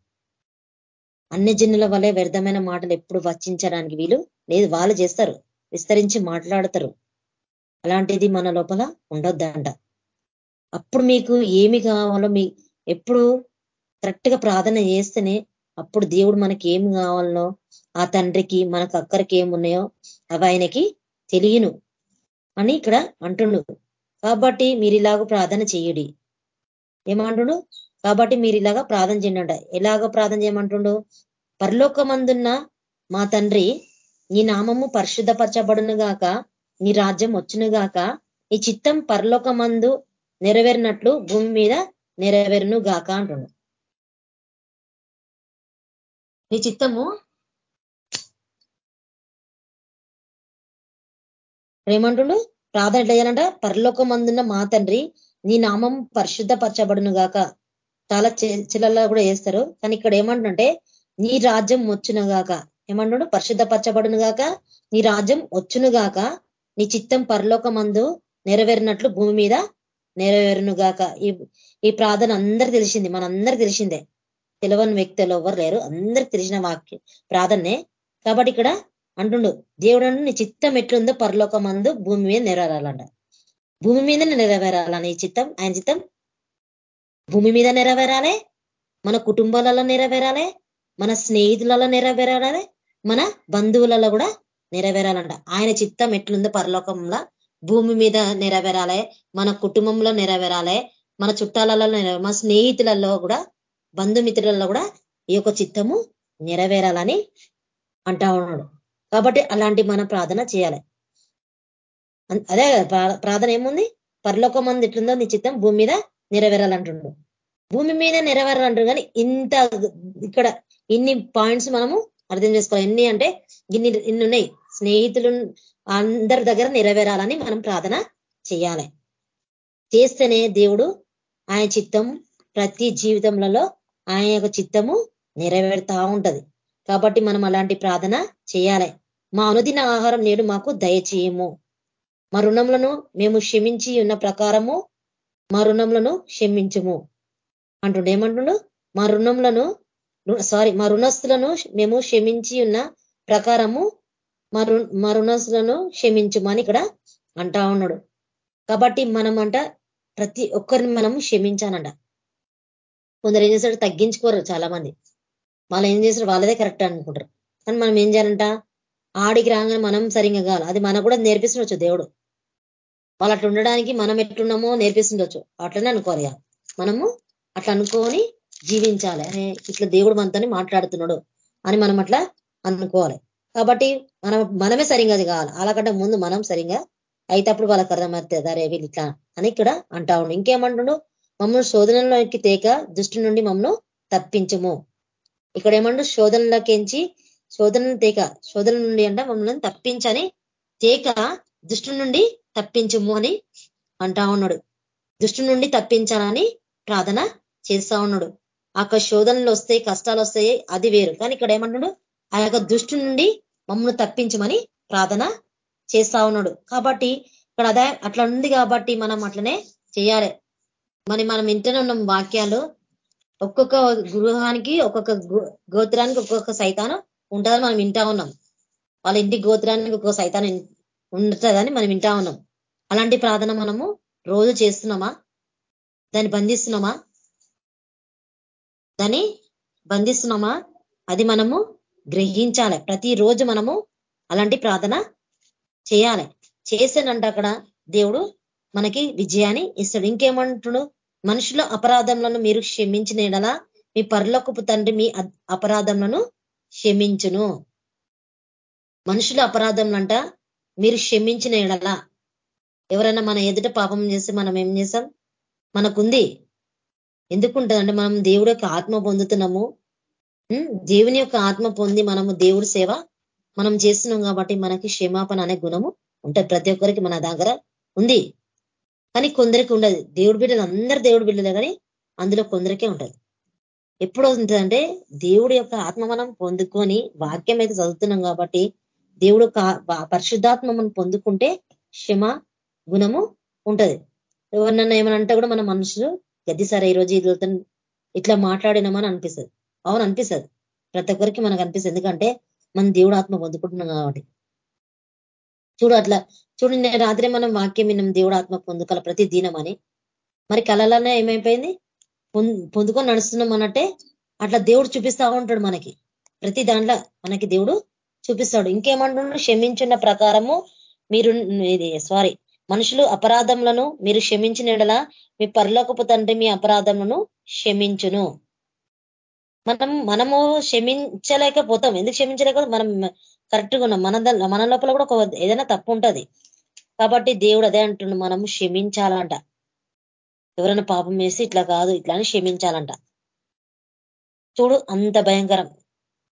అన్ని జనుల వల్లే వ్యర్థమైన మాటలు ఎప్పుడు వచ్చించడానికి వీలు లేదు. వాళ్ళు చేస్తారు. విస్తరించి మాట్లాడతారు. అలాంటిది మన లోపల ఉండొద్దంట. అప్పుడు మీకు ఏమి కావాలో మీ ఎప్పుడు కరెక్ట్గా ప్రార్థన చేస్తేనే అప్పుడు దేవుడు మనకి ఏమి కావాలనో ఆ తండ్రికి మనకు అక్కడికి ఏమున్నాయో అవి ఆయనకి తెలియను అని ఇక్కడ అంటుండు. కాబట్టి మీరు ఇలాగ ప్రార్థన చేయుడి. ఏమంటుండు? కాబట్టి మీరు ఇలాగ ప్రార్థన చేయండి ఎలాగ ప్రార్థన చేయమంటుండు? పరలోకమందున్న మా తండ్రి నీ నామము పరిశుద్ధపరచబడును గాక నీ రాజ్యం వచ్చును గాక నీ చిత్తం పరలోకమందు నెరవేరినట్లు భూమి మీద నెరవేరును గాక అంటుండు నీ చిత్తము ఏమంటుండు? ప్రార్థన ఎట్లా చేయాలంట? పరలోకమందున్న మా తండ్రి నీ నామం పరిశుద్ధపరచబడును గాక చాలా చిల్లల్లో కూడా వేస్తారు కానీ ఇక్కడ ఏమంటుంటే నీ రాజ్యం వచ్చును గాక ఏమంటుడు? పరిశుద్ధపరచబడును గాక నీ రాజ్యం వచ్చును గాక నీ చిత్తం పరలోకమందు నెరవేరినట్లు భూమి మీద నెరవేరును గాక ఈ ఈ ప్రార్థన అందరికి తెలిసింది మనందరికి తెలిసిందే. తెలియని వ్యక్తులు ఎవరు లేరు అందరికి తెలిసిన వాక్య ప్రార్థనే. కాబట్టి ఇక్కడ అంటుండు దేవుడు నీ చిత్తం ఎట్లుందో పరలోకమందు భూమి మీద నెరవేరాలంట. భూమి మీద నెరవేరాలని చిత్తం ఆయన చిత్తం? భూమి మీద నెరవేరాలి మన కుటుంబాలలో నెరవేరాలి మన స్నేహితులలో నెరవేరాలి మన బంధువులలో కూడా నెరవేరాలంట. ఆయన చిత్తం ఎట్లుందో పరలోకంలో భూమి మీద నెరవేరాలే మన కుటుంబంలో నెరవేరాలే మన చుట్టాలలో మన స్నేహితులలో కూడా బంధుమిత్రులలో కూడా ఈ యొక్క చిత్తము నెరవేరాలని అంటా ఉన్నాడు. కాబట్టి అలాంటి మన ప్రార్థన చేయాలి. అదే ప్రార్థన ఏముంది? పరలోకమంది ఎట్లుందో నీ చిత్తం భూమి మీద నెరవేరాలంటుండు. భూమి మీద నెరవేరాలంటారు కానీ ఇంత ఇక్కడ ఇన్ని పాయింట్స్ మనము అర్థం చేసుకోవాలి. ఎన్ని అంటే ఇన్ని ఇన్ని ఉన్నాయి. స్నేహితులు అందరి దగ్గర నెరవేరాలని మనం ప్రార్థన చేయాలి. చేస్తేనే దేవుడు ఆయన చిత్తం ప్రతి జీవితంలో ఆయన యొక్క చిత్తము నెరవేరుతా ఉంటది. కాబట్టి మనం అలాంటి ప్రార్థన చేయాలి. మా అనుదిన ఆహారం నేడు మాకు దయచేయము. మా రుణములను మేము క్షమించి ఉన్న ప్రకారము మా రుణములను క్షమించము. అంటుండే ఏమంటుండు? మా రుణములను సారీ మా రుణస్తులను మేము క్షమించి ఉన్న ప్రకారము మరు మరుణసులను క్షమించమని ఇక్కడ అంటా ఉన్నాడు. కాబట్టి మనం అంట ప్రతి ఒక్కరిని మనం క్షమించానంట కొందరు ఏం చేస్తాడు తగ్గించుకోరు చాలా మంది వాళ్ళు ఏం చేస్తారు? వాళ్ళదే కరెక్ట్ అనుకుంటారు. కానీ మనం ఏం చేయాలంట? ఆడికి రాగానే మనం సరిగ్గా కావాలి. అది మనకు కూడా నేర్పిస్తుండొచ్చు దేవుడు. వాళ్ళు అట్లా ఉండడానికి మనం ఎట్లున్నామో నేర్పిస్తుండొచ్చు. అట్లనే అనుకోవాలి మనము అట్లా అనుకొని జీవించాలి. అనే ఇట్లా దేవుడు మనతోని మాట్లాడుతున్నాడు అని మనం అట్లా అనుకోవాలి. కాబట్టి మనం మనమే సరిగ్గా కావాలి. అలాకంటే ముందు మనం సరిగ్గా అయితే అప్పుడు వాళ్ళకి అర్థమవుతుంది అరే వీళ్ళు ఇట్లా అని ఇక్కడ అంటా ఉండు. ఇంకేమంటుండు? మమ్మల్ని శోధనలోకి తేక దృష్టి నుండి మమ్మల్ని తప్పించము. ఇక్కడ ఏమండు? శోధనలోకించి శోధనను తేక శోధన నుండి అంటే మమ్మల్ని తప్పించని తేక దృష్టి నుండి తప్పించము అని అంటా ఉన్నాడు. దృష్టి నుండి తప్పించాలని ప్రార్థన చేస్తా ఉన్నాడు. ఆ శోధనలు వస్తాయి కష్టాలు వస్తాయి అది వేరు. కానీ ఇక్కడ ఏమంటున్నాడు ఆ యొక్క దృష్టి నుండి మమ్మల్ని తప్పించమని ప్రార్థన చేస్తా ఉన్నాడు. కాబట్టి ఇక్కడ అదే అట్లా ఉంది కాబట్టి మనం అట్లనే చేయాలి. మరి మనం ఇంటనే ఉన్న వాక్యాలు. ఒక్కొక్క గృహానికి ఒక్కొక్క గోత్రానికి ఒక్కొక్క సైతానం ఉంటుందని మనం వింటా ఉన్నాం. వాళ్ళ ఇంటి గోత్రానికి ఒక్కొక్క సైతానం ఉంటుందని మనం వింటా ఉన్నాం. అలాంటి ప్రార్థన మనము రోజు చేస్తున్నామా? దాన్ని బంధిస్తున్నామా? దాన్ని బంధిస్తున్నామా? అది మనము గ్రహించాలి. ప్రతిరోజు మనము అలాంటి ప్రార్థన చేయాలి. చేసానంట అక్కడ దేవుడు మనకి విజయాన్ని ఇస్తాడు. ఇంకేమంటుడు మనుషుల అపరాధములను మీరు క్షమించిన ఎడలా మీ పరలోకపు తండ్రి మీ అపరాధములను క్షమించును. మనుషుల అపరాధములంట మీరు క్షమించిన ఎడలా. ఎవరైనా మన ఎదుట పాపం చేస్తే మనం ఏం చేస్తాం? మనకుంది. ఎందుకుంటుందంటే మనం దేవుడు యొక్క ఆత్మ పొందుతున్నాము. దేవుని యొక్క ఆత్మ పొంది మనము దేవుడి సేవ మనం చేస్తున్నాం కాబట్టి మనకి క్షమాపణ అనే గుణము ఉంటుంది. ప్రతి ఒక్కరికి మన దగ్గర ఉంది. కానీ కొందరికి ఉండదు. దేవుడి బిడ్డలు అందరు దేవుడి బిడ్డలే కానీ అందులో కొందరికే ఉంటుంది. ఎప్పుడు ఉంటుందంటే దేవుడి యొక్క ఆత్మ మనం పొందుకొని వాక్యం అయితే చదువుతున్నాం కాబట్టి దేవుడు పరిశుద్ధాత్మ మనం పొందుకుంటే క్షమ గుణము ఉంటది. ఎవరినన్నా ఏమని అంటే కూడా మన మనుషులు గద్దిసారా ఈ ఈరోజు ఇది ఇట్లా మాట్లాడినామని అనిపిస్తుంది. అవును అనిపిస్తుంది ప్రతి ఒక్కరికి మనకు అనిపిస్తుంది ఎందుకంటే మనం దేవుడు ఆత్మ పొందుకుంటున్నాం కాబట్టి. చూడు అట్లా చూడు నేను రాత్రి మనం వాక్యం విన్నాం దేవుడు ఆత్మ పొందుకల ప్రతి దినం అని. మరి కళలోనే ఏమైపోయింది? పొందుకొని నడుస్తున్నాం అన్నట్టే అట్లా దేవుడు చూపిస్తా ఉంటాడు మనకి. ప్రతి దాంట్లో మనకి దేవుడు చూపిస్తాడు. ఇంకేమంటున్నాడు? క్షమించిన ప్రకారము మీరు ఇది సారీ మనుషులు అపరాధములను మీరు క్షమించిన మీ పరలోకపు తండ్రి మీ అపరాధములను క్షమించును. మనం మనము క్షమించలేకపోతాం. ఎందుకు క్షమించలేకపోతే? మనం కరెక్ట్గా ఉన్నాం. మన మన లోపల కూడా ఒక ఏదైనా తప్పు ఉంటుంది. కాబట్టి దేవుడు అదే అంటుండు మనము క్షమించాలంట. ఎవరైనా పాపం వేసి ఇట్లా కాదు ఇట్లా అని క్షమించాలంట. చూడు అంత భయంకరం.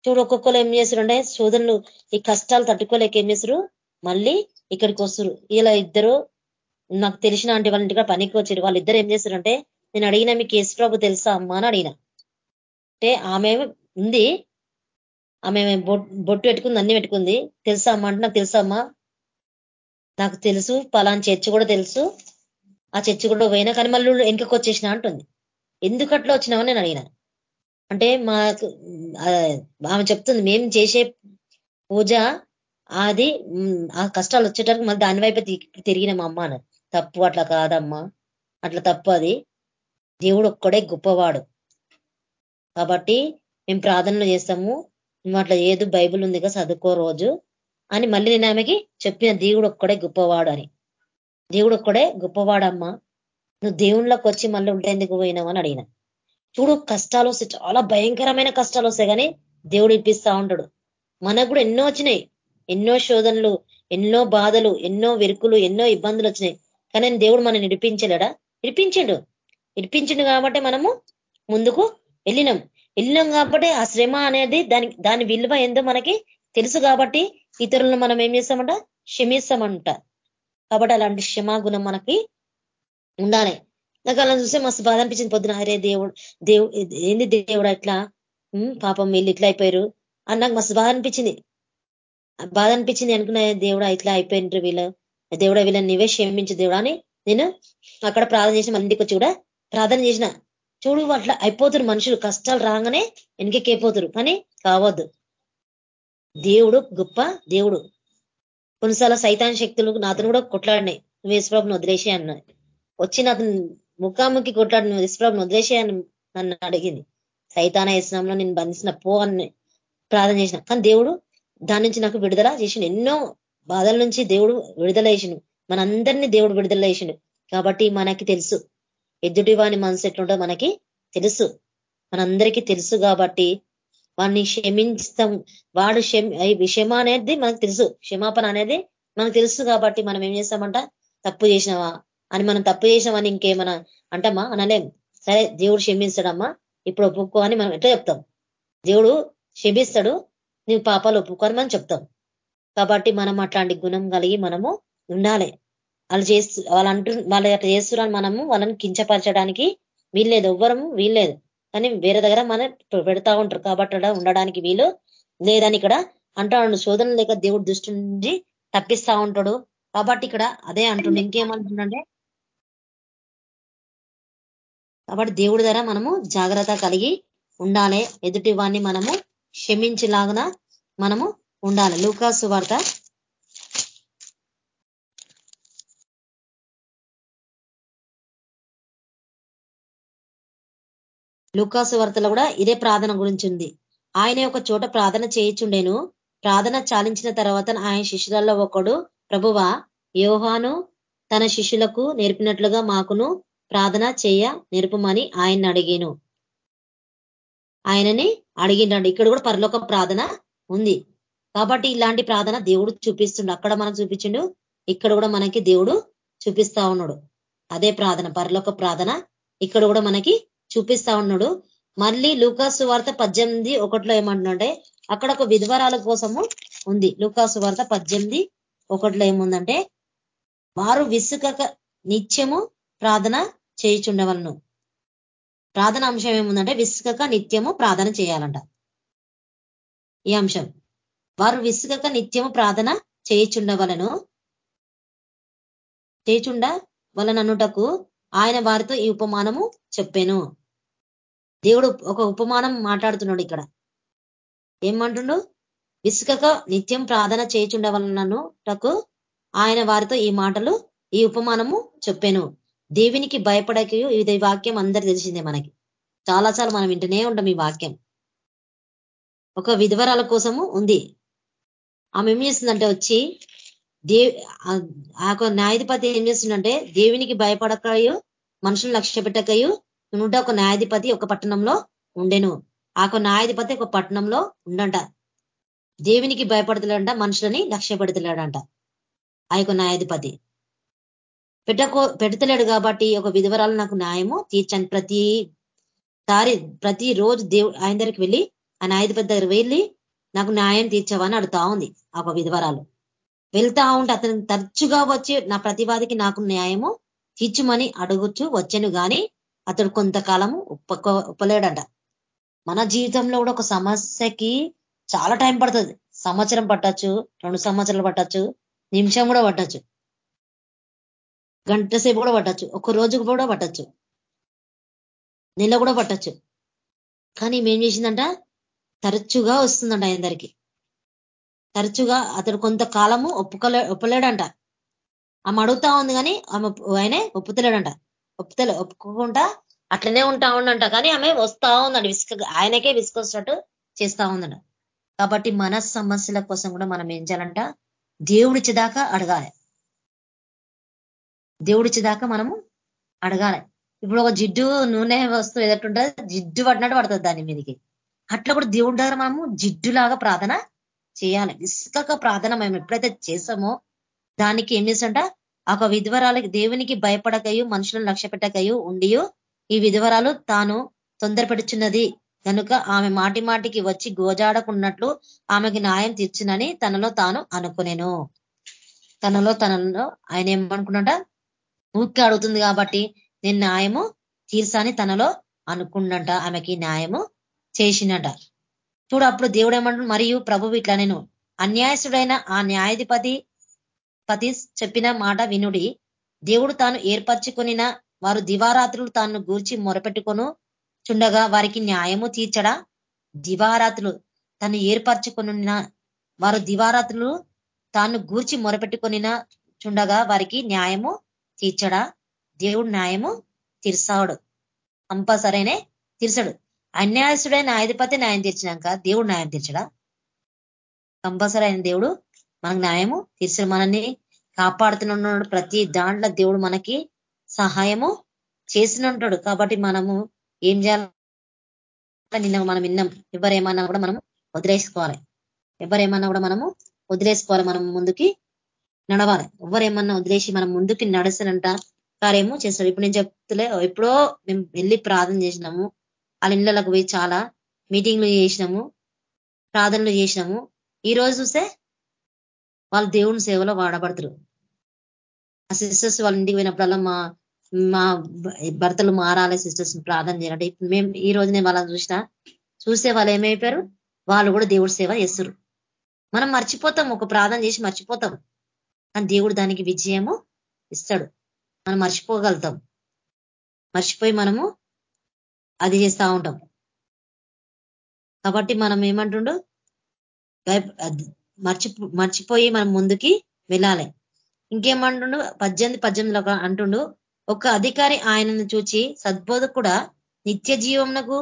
చూడు ఒక్కొక్కరు ఏం చేస్తుండే సోదరులు ఈ కష్టాలు తట్టుకోలేక ఏం చేస్తారు? మళ్ళీ ఇక్కడికి వస్తారు. ఇలా ఇద్దరు నాకు తెలిసిన అంటే వాళ్ళ ఇంటికి పనికి వచ్చారు. వాళ్ళిద్దరు ఏం చేస్తారంటే నేను అడిగిన మీకు కేసు ప్రభు తెలుసా అమ్మా అని అడిగిన. అంటే ఆమె ఉంది. ఆమె బొట్టు పెట్టుకుంది అన్ని పెట్టుకుంది. తెలుసా అమ్మా అంటే నాకు తెలుసా అమ్మా? నాకు తెలుసు పలాన్ చర్చి కూడా తెలుసు. ఆ చర్చి కూడా పోయినా కానీ మళ్ళీ వెనుకకు వచ్చేసిన అంటుంది. ఎందుకు అట్లా వచ్చినామని నేను అడిగిన. అంటే మాకు ఆమె చెప్తుంది మేము చేసే పూజ అది ఆ కష్టాలు వచ్చేటప్పుడు మళ్ళీ దాని వైపు తిరిగిన మా అమ్మ అన్నది తప్పు అట్లా కాదమ్మా. అట్లా తప్పు అది. దేవుడు ఒక్కడే గొప్పవాడు. కాబట్టి మేము ప్రార్థనలు చేస్తాము. నువ్వు అట్లా ఏదు బైబుల్ ఉందిగా చదువుకో రోజు అని మళ్ళీ నేను ఆమెకి చెప్పిన దేవుడు ఒక్కడే గొప్పవాడు అని. దేవుడు ఒక్కడే గొప్పవాడమ్మా. నువ్వు దేవుళ్ళకి వచ్చి మళ్ళీ ఉండేందుకు పోయినావు అని అడిగిన. చూడు కష్టాలు వస్తాయి చాలా భయంకరమైన కష్టాలు వస్తాయి కానీ దేవుడు ఇప్పిస్తా ఉంటాడు. మనకు కూడా ఎన్నో వచ్చినాయి. ఎన్నో శోధనలు ఎన్నో బాధలు ఎన్నో వెరుకులు ఎన్నో ఇబ్బందులు వచ్చినాయి. కానీ దేవుడు మనం ఇడిపించలేడా ఇడిపించిండు ఇడిపించిండు కాబట్టి మనము ముందుకు వెళ్ళినాం. వెళ్ళినాం కాబట్టి ఆ శ్రమ అనేది దాని దాని విలువ ఏందో మనకి తెలుసు కాబట్టి ఇతరులను మనం ఏం చేస్తామంట? క్షమిస్తామంట. కాబట్టి అలాంటి క్షమాగుణం మనకి ఉండాలి. నాకు అలా చూస్తే మస్తు బాధ అనిపించింది పొద్దున. అరే దేవుడు దేవు ఏంది దేవుడు అట్లా పాపం వీళ్ళు ఇట్లా అయిపోయారు అని నాకు మస్తు బాధ అనిపించింది. బాధ అనిపించింది అనుకున్న దేవుడు ఇట్లా అయిపోయినారు వీళ్ళు? దేవుడ వీళ్ళని నీవే క్షమించు దేవుడా అని నేను అక్కడ ప్రార్థన చేసిన మళ్ళీ ఇంటికి వచ్చి కూడా ప్రార్థన చేసిన. చూడు అట్లా అయిపోతురు మనుషులు. కష్టాలు రాగానే వెనకెక్కిపోతురు. కానీ కావద్దు. దేవుడు గొప్ప దేవుడు. కొన్నిసార్లు సైతాన్ శక్తులు నాతను కూడా కొట్లాడినాయి. నువ్వు యేసుప్రభుని వదిలేసే అన్నది వచ్చి అతను ముఖాముఖి కొట్లాడి నువ్వు యేసుప్రభుని వదిలేసే అని నన్ను అడిగింది. సైతాన వేసినంలో నేను బంధించిన పో అని ప్రార్థన చేసిన. కానీ దేవుడు దాని నుంచి నాకు విడుదల చేసిండు. ఎన్నో బాధల నుంచి దేవుడు విడుదల చేసిండు. మనందరినీ దేవుడు విడుదల చేసిండు. కాబట్టి మనకి తెలుసు. ఎదుటి వాని మనసు ఎట్లుంటో మనకి తెలుసు. మనందరికీ తెలుసు కాబట్టి వాడిని క్షమించం వాడు క్షమ అనేది మనకు తెలుసు. క్షమాపణ అనేది మనకు తెలుసు కాబట్టి మనం ఏం చేస్తామంట? తప్పు చేసినావా అని మనం తప్పు చేసినామని ఇంకేమన్నా అంటమ్మా అనలేం. సరే దేవుడు క్షమిస్తాడమ్మా ఇప్పుడు ఒప్పుకో అని మనం ఎట్లా చెప్తాం? దేవుడు క్షమిస్తాడు నీవు పాపాలు ఒప్పుకొని మనం చెప్తాం. కాబట్టి మనం అట్లాంటి గుణం కలిగి మనము ఉండాలి. వాళ్ళు చేస్తు వాళ్ళు అంటు వాళ్ళు అట్లా చేస్తున్నారని మనము వాళ్ళని కించపరచడానికి వీల్లేదు ఎవ్వరము వీల్లేదు. కానీ వేరే దగ్గర మన పెడతా ఉంటారు. కాబట్టి ఉండడానికి వీలు లేదని ఇక్కడ అంటాడు శోధన లేక దేవుడు దృష్టి నుంచి తప్పిస్తా ఉంటాడు. కాబట్టి ఇక్కడ అదే అంటుండే. ఇంకేమంటుండే కాబట్టి దేవుడి ద్వారా మనము జాగ్రత్త కలిగి ఉండాలి. ఎదుటి వాణ్ణి మనము క్షమించేలాగా మనము ఉండాలి. లూకాసు వార్త లుకాసు వార్తలో కూడా ఇదే ప్రార్థన గురించి ఉంది ఆయన ఒక చోట ప్రార్థన చేయించుండేను. ప్రార్థన చాలించిన తర్వాత ఆయన శిష్యులలో ఒకడు ప్రభువ యోహాను తన శిష్యులకు నేర్పినట్లుగా మాకును ప్రార్థన చేయ నేర్పమని ఆయన అడిగాను. ఆయనని అడిగిండండి ఇక్కడ కూడా పరలోక ప్రార్థన ఉంది. కాబట్టి ఇలాంటి ప్రార్థన దేవుడు చూపిస్తుండు. అక్కడ మనకు చూపించిండు. ఇక్కడ కూడా మనకి దేవుడు చూపిస్తా ఉన్నాడు. అదే ప్రార్థన పరలోక ప్రార్థన. ఇక్కడ కూడా మనకి చూపిస్తా ఉన్నాడు. మళ్ళీ లూకాసు వార్త పద్దెనిమిది ఒకటిలో ఏమంటున్నాడే అక్కడ ఒక విధవరాల కోసము ఉంది. లూకాసు వార్త పద్దెనిమిది ఒకటిలో ఏముందంటే వారు విసుకక నిత్యము ప్రార్థన చేయుచుండవలను. ప్రార్థన అంశం ఏముందంటే విసుకక నిత్యము ప్రార్థన చేయాలంట. ఈ అంశం. వారు విసుకక నిత్యము ప్రార్థన చేయుచుండవలను. చేయుచుండ వలననుటకు ఆయన వారితో ఈ ఉపమానము చెప్పాను. దేవుడు ఒక ఉపమానం మాట్లాడుతున్నాడు ఇక్కడ. ఏమంటుండు? విసుకక నిత్యం ప్రార్థన చేయుచుండవలననుటకు ఆయన వారితో ఈ మాటలు ఈ ఉపమానము చెప్పాను. దేవునికి భయపడకయు ఇది వాక్యం అందరు తెలిసిందే మనకి. చాలాసార్లు మనం వింటూనే ఉంటాం ఈ వాక్యం. ఒక విధవరాల కోసము ఉంది. ఆమె ఏం చేస్తుందంటే వచ్చి దే ఆ న్యాయధిపతి ఏం చేస్తుందంటే దేవునికి భయపడకయు మనుషులు లక్ష్య పెట్టకయు ఉంటే ఒక న్యాయాధిపతి ఒక పట్టణంలో ఉండెను. ఆ న్యాయాధిపతి ఒక పట్టణంలో ఉండంట దేవునికి భయపడతలేడంట మనుషులని లక్ష్య పెడతలేడంట ఆ యొక్క న్యాయాధిపతి. పెట్టకో పెడతలేడు కాబట్టి ఒక విధవరాలు నాకు న్యాయము తీర్చని ప్రతి సారి ప్రతి రోజు దేవు ఆయన దగ్గరికి వెళ్ళి ఆ న్యాయాధిపతి దగ్గర వెళ్ళి నాకు న్యాయం తీర్చావని అడుగుతా ఉంది ఆ ఒక విధవరాలు. వెళ్తా ఉంటే అతను తరచుగా వచ్చి నా ప్రతివాదికి నాకు న్యాయము తీర్చుమని అడుగుచు వచ్చాను కానీ అతడు కొంతకాలము ఉప్ప ఉప్పలేడంట మన జీవితంలో కూడా ఒక సమస్యకి చాలా టైం పడుతుంది. సంవత్సరం పట్టచ్చు రెండు సంవత్సరాలు పట్టచ్చు నిమిషం కూడా పట్టచ్చు. గంట సేపు కూడా పట్టచ్చు ఒక రోజుకు కూడా పట్టచ్చు. నెల కూడా పట్టచ్చు. కానీ ఏం చేసిందంట తరచుగా వస్తుందంట అందరికి. తరచుగా అతడు కొంతకాలము ఒప్పుకోలే ఒప్పలేడంట. ఆమె అడుగుతా ఉంది కానీ ఆమె ఆయనే ఒప్పుతలేడంట. ఒప్పుతలే ఒప్పుకోకుండా అట్లనే ఉంటా ఉండంట. కానీ ఆమె వస్తా ఉందండి విసుక ఆయనకే విసుకొచ్చినట్టు చేస్తా ఉందంట. కాబట్టి మన సమస్యల కోసం కూడా మనం ఏం చేయాలంట దేవుడిచ్చేదాకా అడగాలి. దేవుడిచ్చేదాకా మనము అడగాలి. ఇప్పుడు ఒక జిడ్డు నూనె వస్తువు ఎదట్టుంటుంది జిడ్డు పడినట్టు పడుతుంది దాని మీదకి. అట్లా కూడా దేవుడి దగ్గర మనము జిడ్డులాగా ప్రార్థన చేయాలి. విసుక ప్రార్థన మేము ఎప్పుడైతే చేసామో దానికి ఏం చేసంట ఒక విధవరాలకి దేవునికి భయపడకయు మనుషులను లక్ష్య పెట్టకయు ఉండియు ఈ విధవరాలు తాను తొందరపెడుచున్నది. కనుక ఆమె మాటి మాటికి వచ్చి గోజాడకున్నట్లు ఆమెకి న్యాయం తీర్చునని తనలో తాను అనుకునేను. తనలో తనలో ఆయన ఏమనుకున్నట? ఊరికి అడుగుతుంది కాబట్టి నేను న్యాయము తీర్చాని తనలో అనుకున్నట ఆమెకి న్యాయము చేసినట. చూడు అప్పుడు దేవుడు ఏమంటు మరియు ప్రభు ఇట్లా నేను అన్యాయసుడైన ఆ న్యాయాధిపతి పతి చెప్పిన మాట వినుడి. దేవుడు తాను ఏర్పరచుకొనిన వారు దివారాత్రులు తాను గూర్చి మొరపెట్టుకొను చుండగా వారికి న్యాయము తీర్చడా? దివారాత్రులు తను ఏర్పరచుకొనిన వారు దివారాత్రులు తాను గూర్చి మొరపెట్టుకొనిన చుండగా వారికి న్యాయము తీర్చడా? దేవుడు న్యాయము తీర్చాడు. కంపల్సరైనే తీర్చడు. అన్యాయసుడైన న్యాయాధిపతి న్యాయం తీర్చినాక దేవుడు న్యాయం తీర్చడా? కంపల్సరీ ఆయన దేవుడు మనకు న్యాయము తీర్చడు మనల్ని కాపాడుతున్నాడు ప్రతి దాంట్లో దేవుడు మనకి సహాయము చేసినంటాడు. కాబట్టి మనము ఏం చేయాలి? నిన్న మనం విన్నాం. ఎవరేమన్నా కూడా మనం వదిలేసుకోవాలి. ఎవరేమన్నా కూడా మనము వదిలేసుకోవాలి. మనం ముందుకి నడవాలి. ఎవరేమన్నా వదిలేసి మనం ముందుకి నడసనంట కార్యము చేస్తాడు. ఇప్పుడు నేను చెప్తులే ఎప్పుడో మేము వెళ్ళి ప్రార్థన చేసినాము. వాళ్ళ ఇళ్ళలకు పోయి చాలా మీటింగ్లు చేసినాము. ప్రార్థనలు చేసినాము. ఈ రోజు చూస్తే వాళ్ళు దేవుని సేవలో వాడబడతారు. ఆ సిస్టర్స్ వాళ్ళ ఇంటికి పోయినప్పుడల్లా మా మా భర్తలు మారాలి సిస్టర్స్ ప్రార్థన చేయాలంటే మేము ఈ రోజు నేను వాళ్ళని చూసిన చూసే వాళ్ళు ఏమైపోయారు? వాళ్ళు కూడా దేవుడి సేవ చేస్తారు. మనం మర్చిపోతాం ఒక ప్రార్థన చేసి మర్చిపోతాం. కానీ దేవుడు దానికి విజయము ఇస్తాడు. మనం మర్చిపోగలుగుతాం. మర్చిపోయి మనము అది చేస్తూ ఉంటాం. కాబట్టి మనం ఏమంటుండు? మర్చి మర్చిపోయి మనం ముందుకి వెళ్ళాలి. ఇంకేమంటుండు? పద్దెనిమిది పద్దెనిమిదిలో అంటుండు ఒక అధికారి ఆయనను చూచి సద్బోధకుడా నిత్య జీవమునకు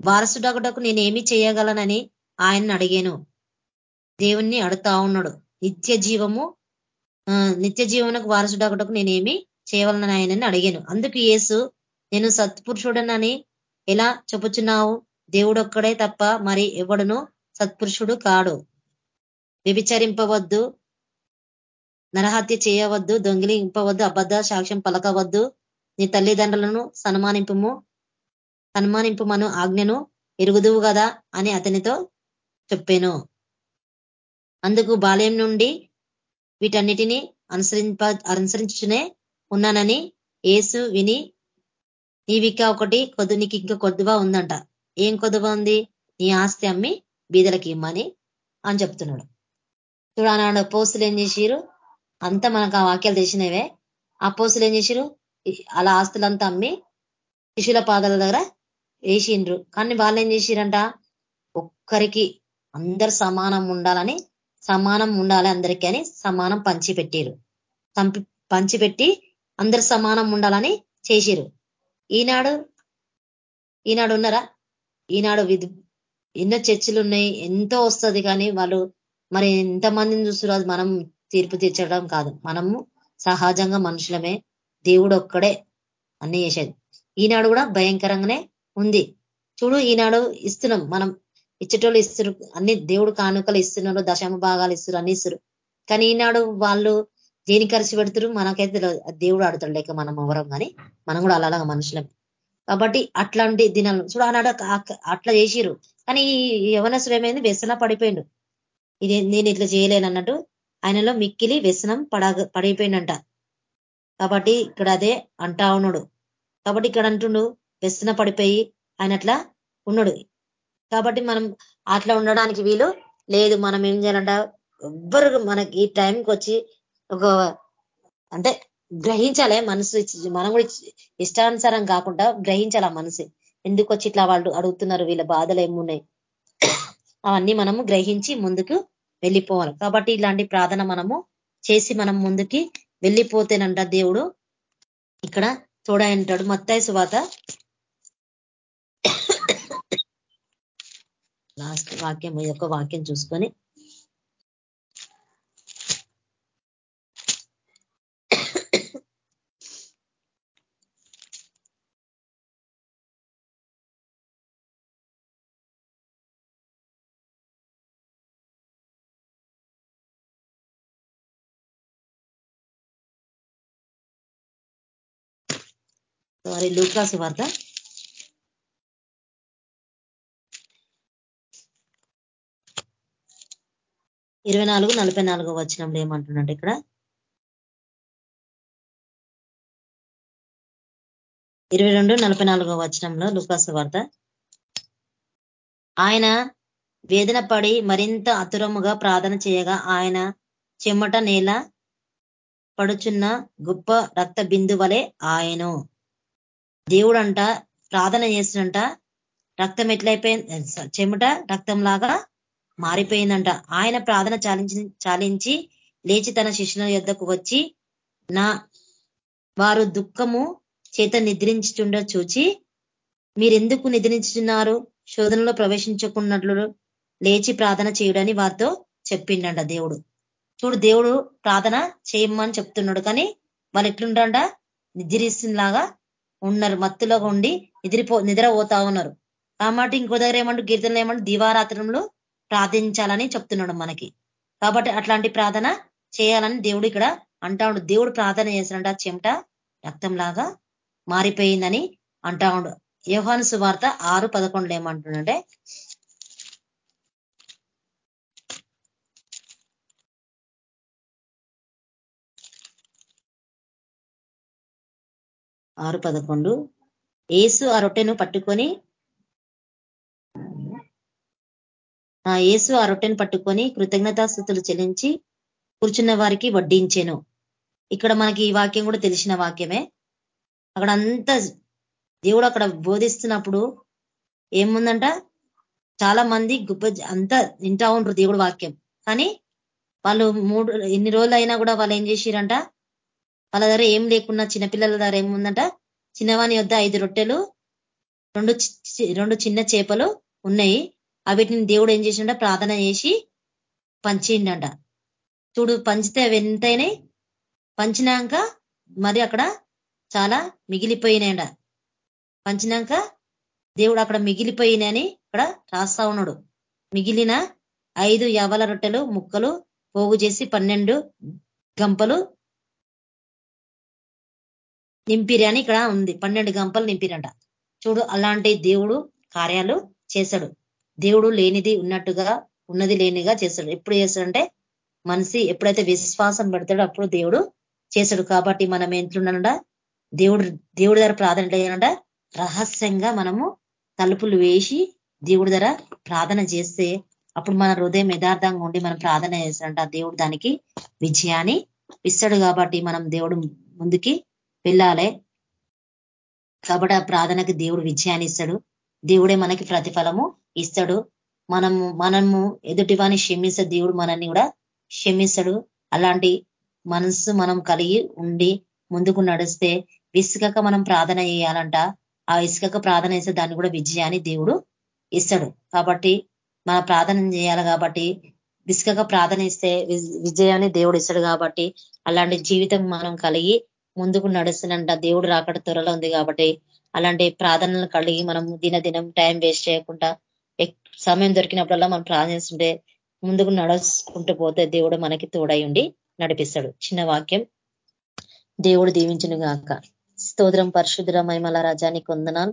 వారసుడగుటకు నేనేమి చేయగలనని ఆయన్ని అడిగాను. దేవుణ్ణి అడుగుతా ఉన్నాడు. నిత్య జీవము నిత్య జీవనకు వారసుడగుటకు నేనేమి చేయవలనని ఆయనని అడిగాను. అందుకు యేసు నేను సత్పురుషుడనని ఎలా చెప్పుచున్నావు? దేవుడొక్కడే తప్ప మరి ఎవడును సత్పురుషుడు కాడు. వ్యభిచరింపవద్దు. నరహత్య చేయవద్దు దొంగిలింపవద్దు అబద్ధ సాక్ష్యం పలకవద్దు. నీ తల్లిదండ్రులను సన్మానింపుము సన్మానింపుమను ఆజ్ఞను ఎరుగుదువు కదా అని అతనితో చెప్పాను. అందుకు బాల్యం నుండి వీటన్నిటినీ అనుసరింప అనుసరించునే ఉన్నానని ఏసు విని నీవిక ఒకటి కొద్దు నీకు ఇంకా కొద్దుగా ఉందంట. ఏం కొద్దువా ఉంది? నీ ఆస్తి అమ్మి బీదలకి ఇమ్మని అని చెప్తున్నాడు. చూడనాడు పోస్తులు ఏం చేసిరు అంతా మనకు ఆ వాక్యాలు తెలిసినవే. ఆ పోస్తులు ఏం చేసిరు అలా ఆస్తులంతా అమ్మి శిశుల పాదాల దగ్గర వేసిండ్రు. కానీ వాళ్ళు ఏం చేసిరంట? ఒక్కరికి అందరు సమానం ఉండాలని సమానం ఉండాలి అందరికీ అని సమానం పంచిపెట్టిరు పంచిపెట్టి అందరు సమానం ఉండాలని చేసిరు ఈనాడు ఈనాడు ఉన్నారా? ఈనాడు ఎన్నో చర్చలు ఉన్నాయి ఎంతో వస్తుంది కానీ వాళ్ళు మరి ఎంతమందిని చూస్తున్నారు అది మనం తీర్పు తీర్చడం కాదు. మనము సహజంగా మనుషులమే. దేవుడు ఒక్కడే అన్ని చేసేది. ఈనాడు కూడా భయంకరంగానే ఉంది. చూడు ఈనాడు ఇస్తున్నాం మనం. ఇచ్చేటోళ్ళు ఇస్తారు అన్ని దేవుడు కానుకలు ఇస్తున్నారు. దశమ భాగాలు ఇస్తారు అన్ని ఇస్తారు కానీ ఈనాడు వాళ్ళు దేని ఖర్చు పెడుతురు మనకైతే దేవుడు ఆడుతాడు. లేక మనం ఎవరం కానీ మనం కూడా అలాగా మనుషులమే కాబట్టి అట్లాంటి దినాలు. చూడు ఆనాడు అట్లా చేసిరు కానీ ఈ యవనసుడు ఏమైంది? వ్యసన పడిపోయిండు. ఇది నేను ఇట్లా చేయలేను అన్నట్టు ఆయనలో మిక్కిలి వ్యసనం పడ పడిపోయిండంట కాబట్టి ఇక్కడ అదే అంటా ఉన్నాడు. కాబట్టి ఇక్కడ అంటుండు వ్యసన పడిపోయి ఆయన అట్లా ఉన్నాడు. కాబట్టి మనం అట్లా ఉండడానికి వీలు లేదు. మనం ఏం చేయాలంట ఎవ్వరు మనకి ఈ టైంకి వచ్చి ఒక అంటే గ్రహించాలే మనసు మనం కూడా ఇష్టానుసారం కాకుండా గ్రహించాలి మనసు. ఎందుకు వచ్చి ఇట్లా వాళ్ళు అడుగుతున్నారు వీళ్ళ బాధలు ఏమున్నాయి? అవన్నీ మనము గ్రహించి ముందుకు వెళ్ళిపోవాలి. కాబట్టి ఇలాంటి ప్రార్థన మనము చేసి మనం ముందుకి వెళ్ళిపోతేనంట దేవుడు ఇక్కడ చూడంటాడు మత్తాయి సువాత లాస్ట్ వాక్యం ఈ యొక్క వాక్యం చూసుకొని సారీ లూకాసు వార్త. ఇరవై నాలుగు నలభై నాలుగో వచ్చినప్పుడు ఏమంటున్నాడు ఇక్కడ? ఇరవై రెండు నలభై నాలుగో వచనంలో లుకాసు వార్త. ఆయన వేదన పడి మరింత అతురముగా ప్రార్థన చేయగా ఆయన చెమ్మట నేల పడుచున్న గొప్ప రక్త బిందువలే ఆయను దేవుడంట ప్రార్థన చేసినంట రక్తం ఎట్లయిపోయింది చెమట రక్తం లాగా మారిపోయిందంట. ఆయన ప్రార్థన చాలించి చాలించి లేచి తన శిష్యుల యొద్దకు వచ్చి నా వారు దుఃఖము చేత నిద్రించుండ చూచి మీరెందుకు నిద్రించుతున్నారు శోధనలో ప్రవేశించకున్నట్లు లేచి ప్రార్థన చేయడని వారితో చెప్పిండంట దేవుడు. చూడు దేవుడు ప్రార్థన చేయమని చెప్తున్నాడు. కానీ వాళ్ళు ఎట్లుంటారంట నిద్రిస్తున్నలాగా ఉన్నారు మత్తులో ఉండి నిద్రపో నిద్రపోతా ఉన్నారు. కాబట్టి ఇంకో దగ్గర ఏమంటూ కీర్తనలు ఏమంటూ దివారాత్రంలో ప్రార్థించాలని చెప్తున్నాడు మనకి. కాబట్టి అట్లాంటి ప్రార్థన చేయాలని దేవుడు ఇక్కడ అంటా ఉండు. దేవుడు ప్రార్థన చేసినట చెమట రక్తంలాగా మారిపోయిందని అంటా ఉండు. యోహాను సువార్త ఆరు పదకొండులో ఏమంటుండే ఆరు పదకొండు. ఏసు ఆ రొట్టెను పట్టుకొని ఆ ఏసు ఆ రొట్టెను పట్టుకొని కృతజ్ఞతాస్థుతులు చెల్లించి కూర్చున్న వారికి వడ్డించెను. ఇక్కడ మనకి ఈ వాక్యం కూడా తెలిసిన వాక్యమే. అక్కడ అంతా దేవుడు అక్కడ బోధిస్తున్నప్పుడు ఏముందంట? చాలా మంది గొప్ప అంతా వింటా ఉంటారు దేవుడు వాక్యం. కానీ వాళ్ళు మూడు ఎన్ని రోజులు అయినా కూడా వాళ్ళు ఏం చేసిరంట? వాళ్ళ దగ్గర ఏం లేకున్నా చిన్నపిల్లల దగ్గర ఏముందంట? చిన్నవాని వద్ద ఐదు రొట్టెలు రెండు రెండు చిన్న చేపలు ఉన్నాయి. అవిటిని దేవుడు ఏం చేసిండ ప్రార్థన చేసి పంచిండంట. చూడు పంచితే అవి ఎంతైనాయి? పంచినాక మరి అక్కడ చాలా మిగిలిపోయినాయంట. పంచినాక దేవుడు అక్కడ మిగిలిపోయినని ఇక్కడ రాస్తా ఉన్నాడు. మిగిలిన ఐదు యవల రొట్టెలు ముక్కలు పోగు చేసి పన్నెండు గంపలు నింపిరి అని ఇక్కడ ఉంది. పన్నెండు గంపలు నింపిరంట చూడు అలాంటి దేవుడు కార్యాలు చేశాడు. దేవుడు లేనిది ఉన్నట్టుగా ఉన్నది లేనిగా చేశాడు. ఎప్పుడు చేశాడంటే మనిషి ఎప్పుడైతే విశ్వాసం పెడతాడో అప్పుడు దేవుడు చేశాడు. కాబట్టి మనం ఎంట్లున్నాడ దేవుడు దేవుడి ధర ప్రార్థన ఏంటంట రహస్యంగా మనము తలుపులు వేసి దేవుడి ధర ప్రార్థన చేస్తే అప్పుడు మన హృదయం యథార్థంగా ఉండి మనం ప్రార్థన చేస్తాడంట. దేవుడు దానికి విజయాన్ని ఇస్తాడు కాబట్టి మనం దేవుడు ముందుకి వెళ్ళాలి. కాబట్టి ఆ ప్రార్థనకి దేవుడు విజయాన్ని ఇస్తాడు. దేవుడే మనకి ప్రతిఫలము ఇస్తాడు. మనము మనము ఎదుటివాని క్షమిస్తే దేవుడు మనల్ని కూడా క్షమిస్తాడు. అలాంటి మనసు మనం కలిగి ఉండి ముందుకు నడిస్తే విసుకక మనం ప్రార్థన చేయాలంట. ఆ ఇసుకక ప్రార్థన చేస్తే దాన్ని కూడా విజయాన్ని దేవుడు ఇస్తాడు. కాబట్టి మన ప్రార్థన చేయాలి కాబట్టి విసుకక ప్రార్థన ఇస్తే విజయాన్ని దేవుడు ఇస్తాడు కాబట్టి అలాంటి జీవితం మనం కలిగి ముందుకు నడుస్తున్నంట దేవుడు రాకడ త్వరలో ఉంది కాబట్టి అలాంటి ప్రార్థనలు కలిగి మనం దినదినం టైం వేస్ట్ చేయకుండా సమయం దొరికినప్పుడల్లా మనం ప్రార్థిస్తుంటే ముందుకు నడుచుకుంటూ పోతే దేవుడు మనకి తోడై ఉండి నడిపిస్తాడు. చిన్న వాక్యం. దేవుడు దీవించును గాక. స్తోత్రం పరిశుద్ధ మహిమల రాజానికి వందనాలు.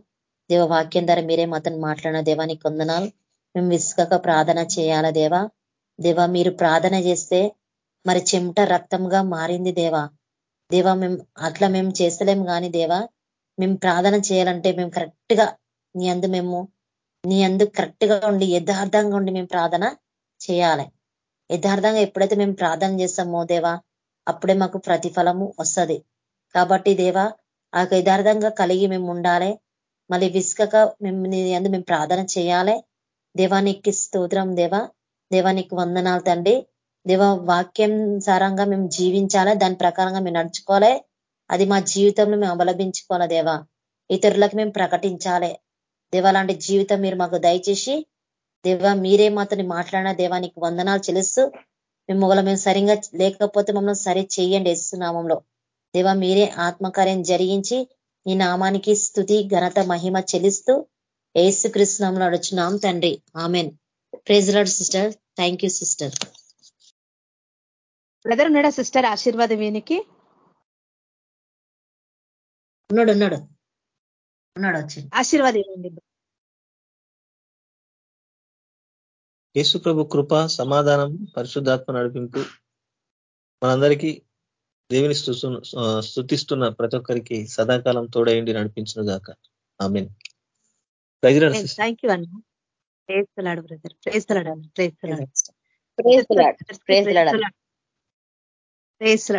దేవ వాక్యం ద్వారా మీరే మాతను మాట్లాడిన దేవానికి వందనాలు. మేము విసుకక ప్రార్థన చేయాల దేవా? దేవా మీరు ప్రార్థన చేస్తే మరి చెమట రక్తంగా మారింది దేవా. దేవా మేము అట్లా మేము చేస్తలేము కానీ దేవా మేము ప్రార్థన చేయాలంటే మేము కరెక్ట్గా నీ అందు మేము నీ అందు కరెక్ట్గా ఉండి యథార్థంగా ఉండి మేము ప్రార్థన చేయాలి. యథార్థంగా ఎప్పుడైతే మేము ప్రార్థన చేస్తామో దేవా అప్పుడే మాకు ప్రతిఫలము వస్తుంది. కాబట్టి దేవా ఆ యథార్థంగా కలిగి మేము ఉండాలి. మళ్ళీ విసుకక మేము నీ అందు మేము ప్రార్థన చేయాలి. దేవానికి స్తోత్రం దేవా. దేవానికి వందనాలు తండ్రి. దేవ వాక్యం సారంగా మేము జీవించాలి? దాని ప్రకారంగా మేము నడుచుకోవాలి? అది మా జీవితంలో మేము అవలంబించుకోవాలి దేవా? ఇతరులకు మేము ప్రకటించాలి. దేవా లాంటి జీవితం మీరు మాకు దయచేసి దేవా మీరే మాతని మాట్లాడిన దేవానికి వందనాలు చెల్లిస్తూ మేము మొగల మేము సరిగా లేకపోతే మమ్మల్ని సరి చేయండి ఇస్తున్నామంలో దేవా మీరే ఆత్మకార్యం జరిగించి ఈ నామానికి స్థుతి ఘనత మహిమ చెల్లిస్తూ ఏసు కృష్ణంలో అడుచున్నాం తండ్రి. Amen. Praise lord sister. Thank you sister. Brother ఉన్నాడా సిస్టర్ ఆశీర్వాదం వీనికి? ఉన్నాడు ఉన్నాడు. ఉన్నాడు వచ్చి ఆశీర్వాదం ఇవ్వండి. యేసు ప్రభు కృప సమాధానం పరిశుద్ధాత్మ నడిపింపు మనందరికీ దేవుని స్థుతిస్తున్న ప్రతి ఒక్కరికి సదాకాలం తోడయండి నడిపించిన గాక. ఆమెన్. థ్యాంక్ యూ అన్న. ప్రేస్తలాడు బ్రదర్ ప్రేస్తలాడు ప్రేస్తలాడు ప్రేస్తలాడు ప్రేస్తలాడు ప్రేస్తలాడు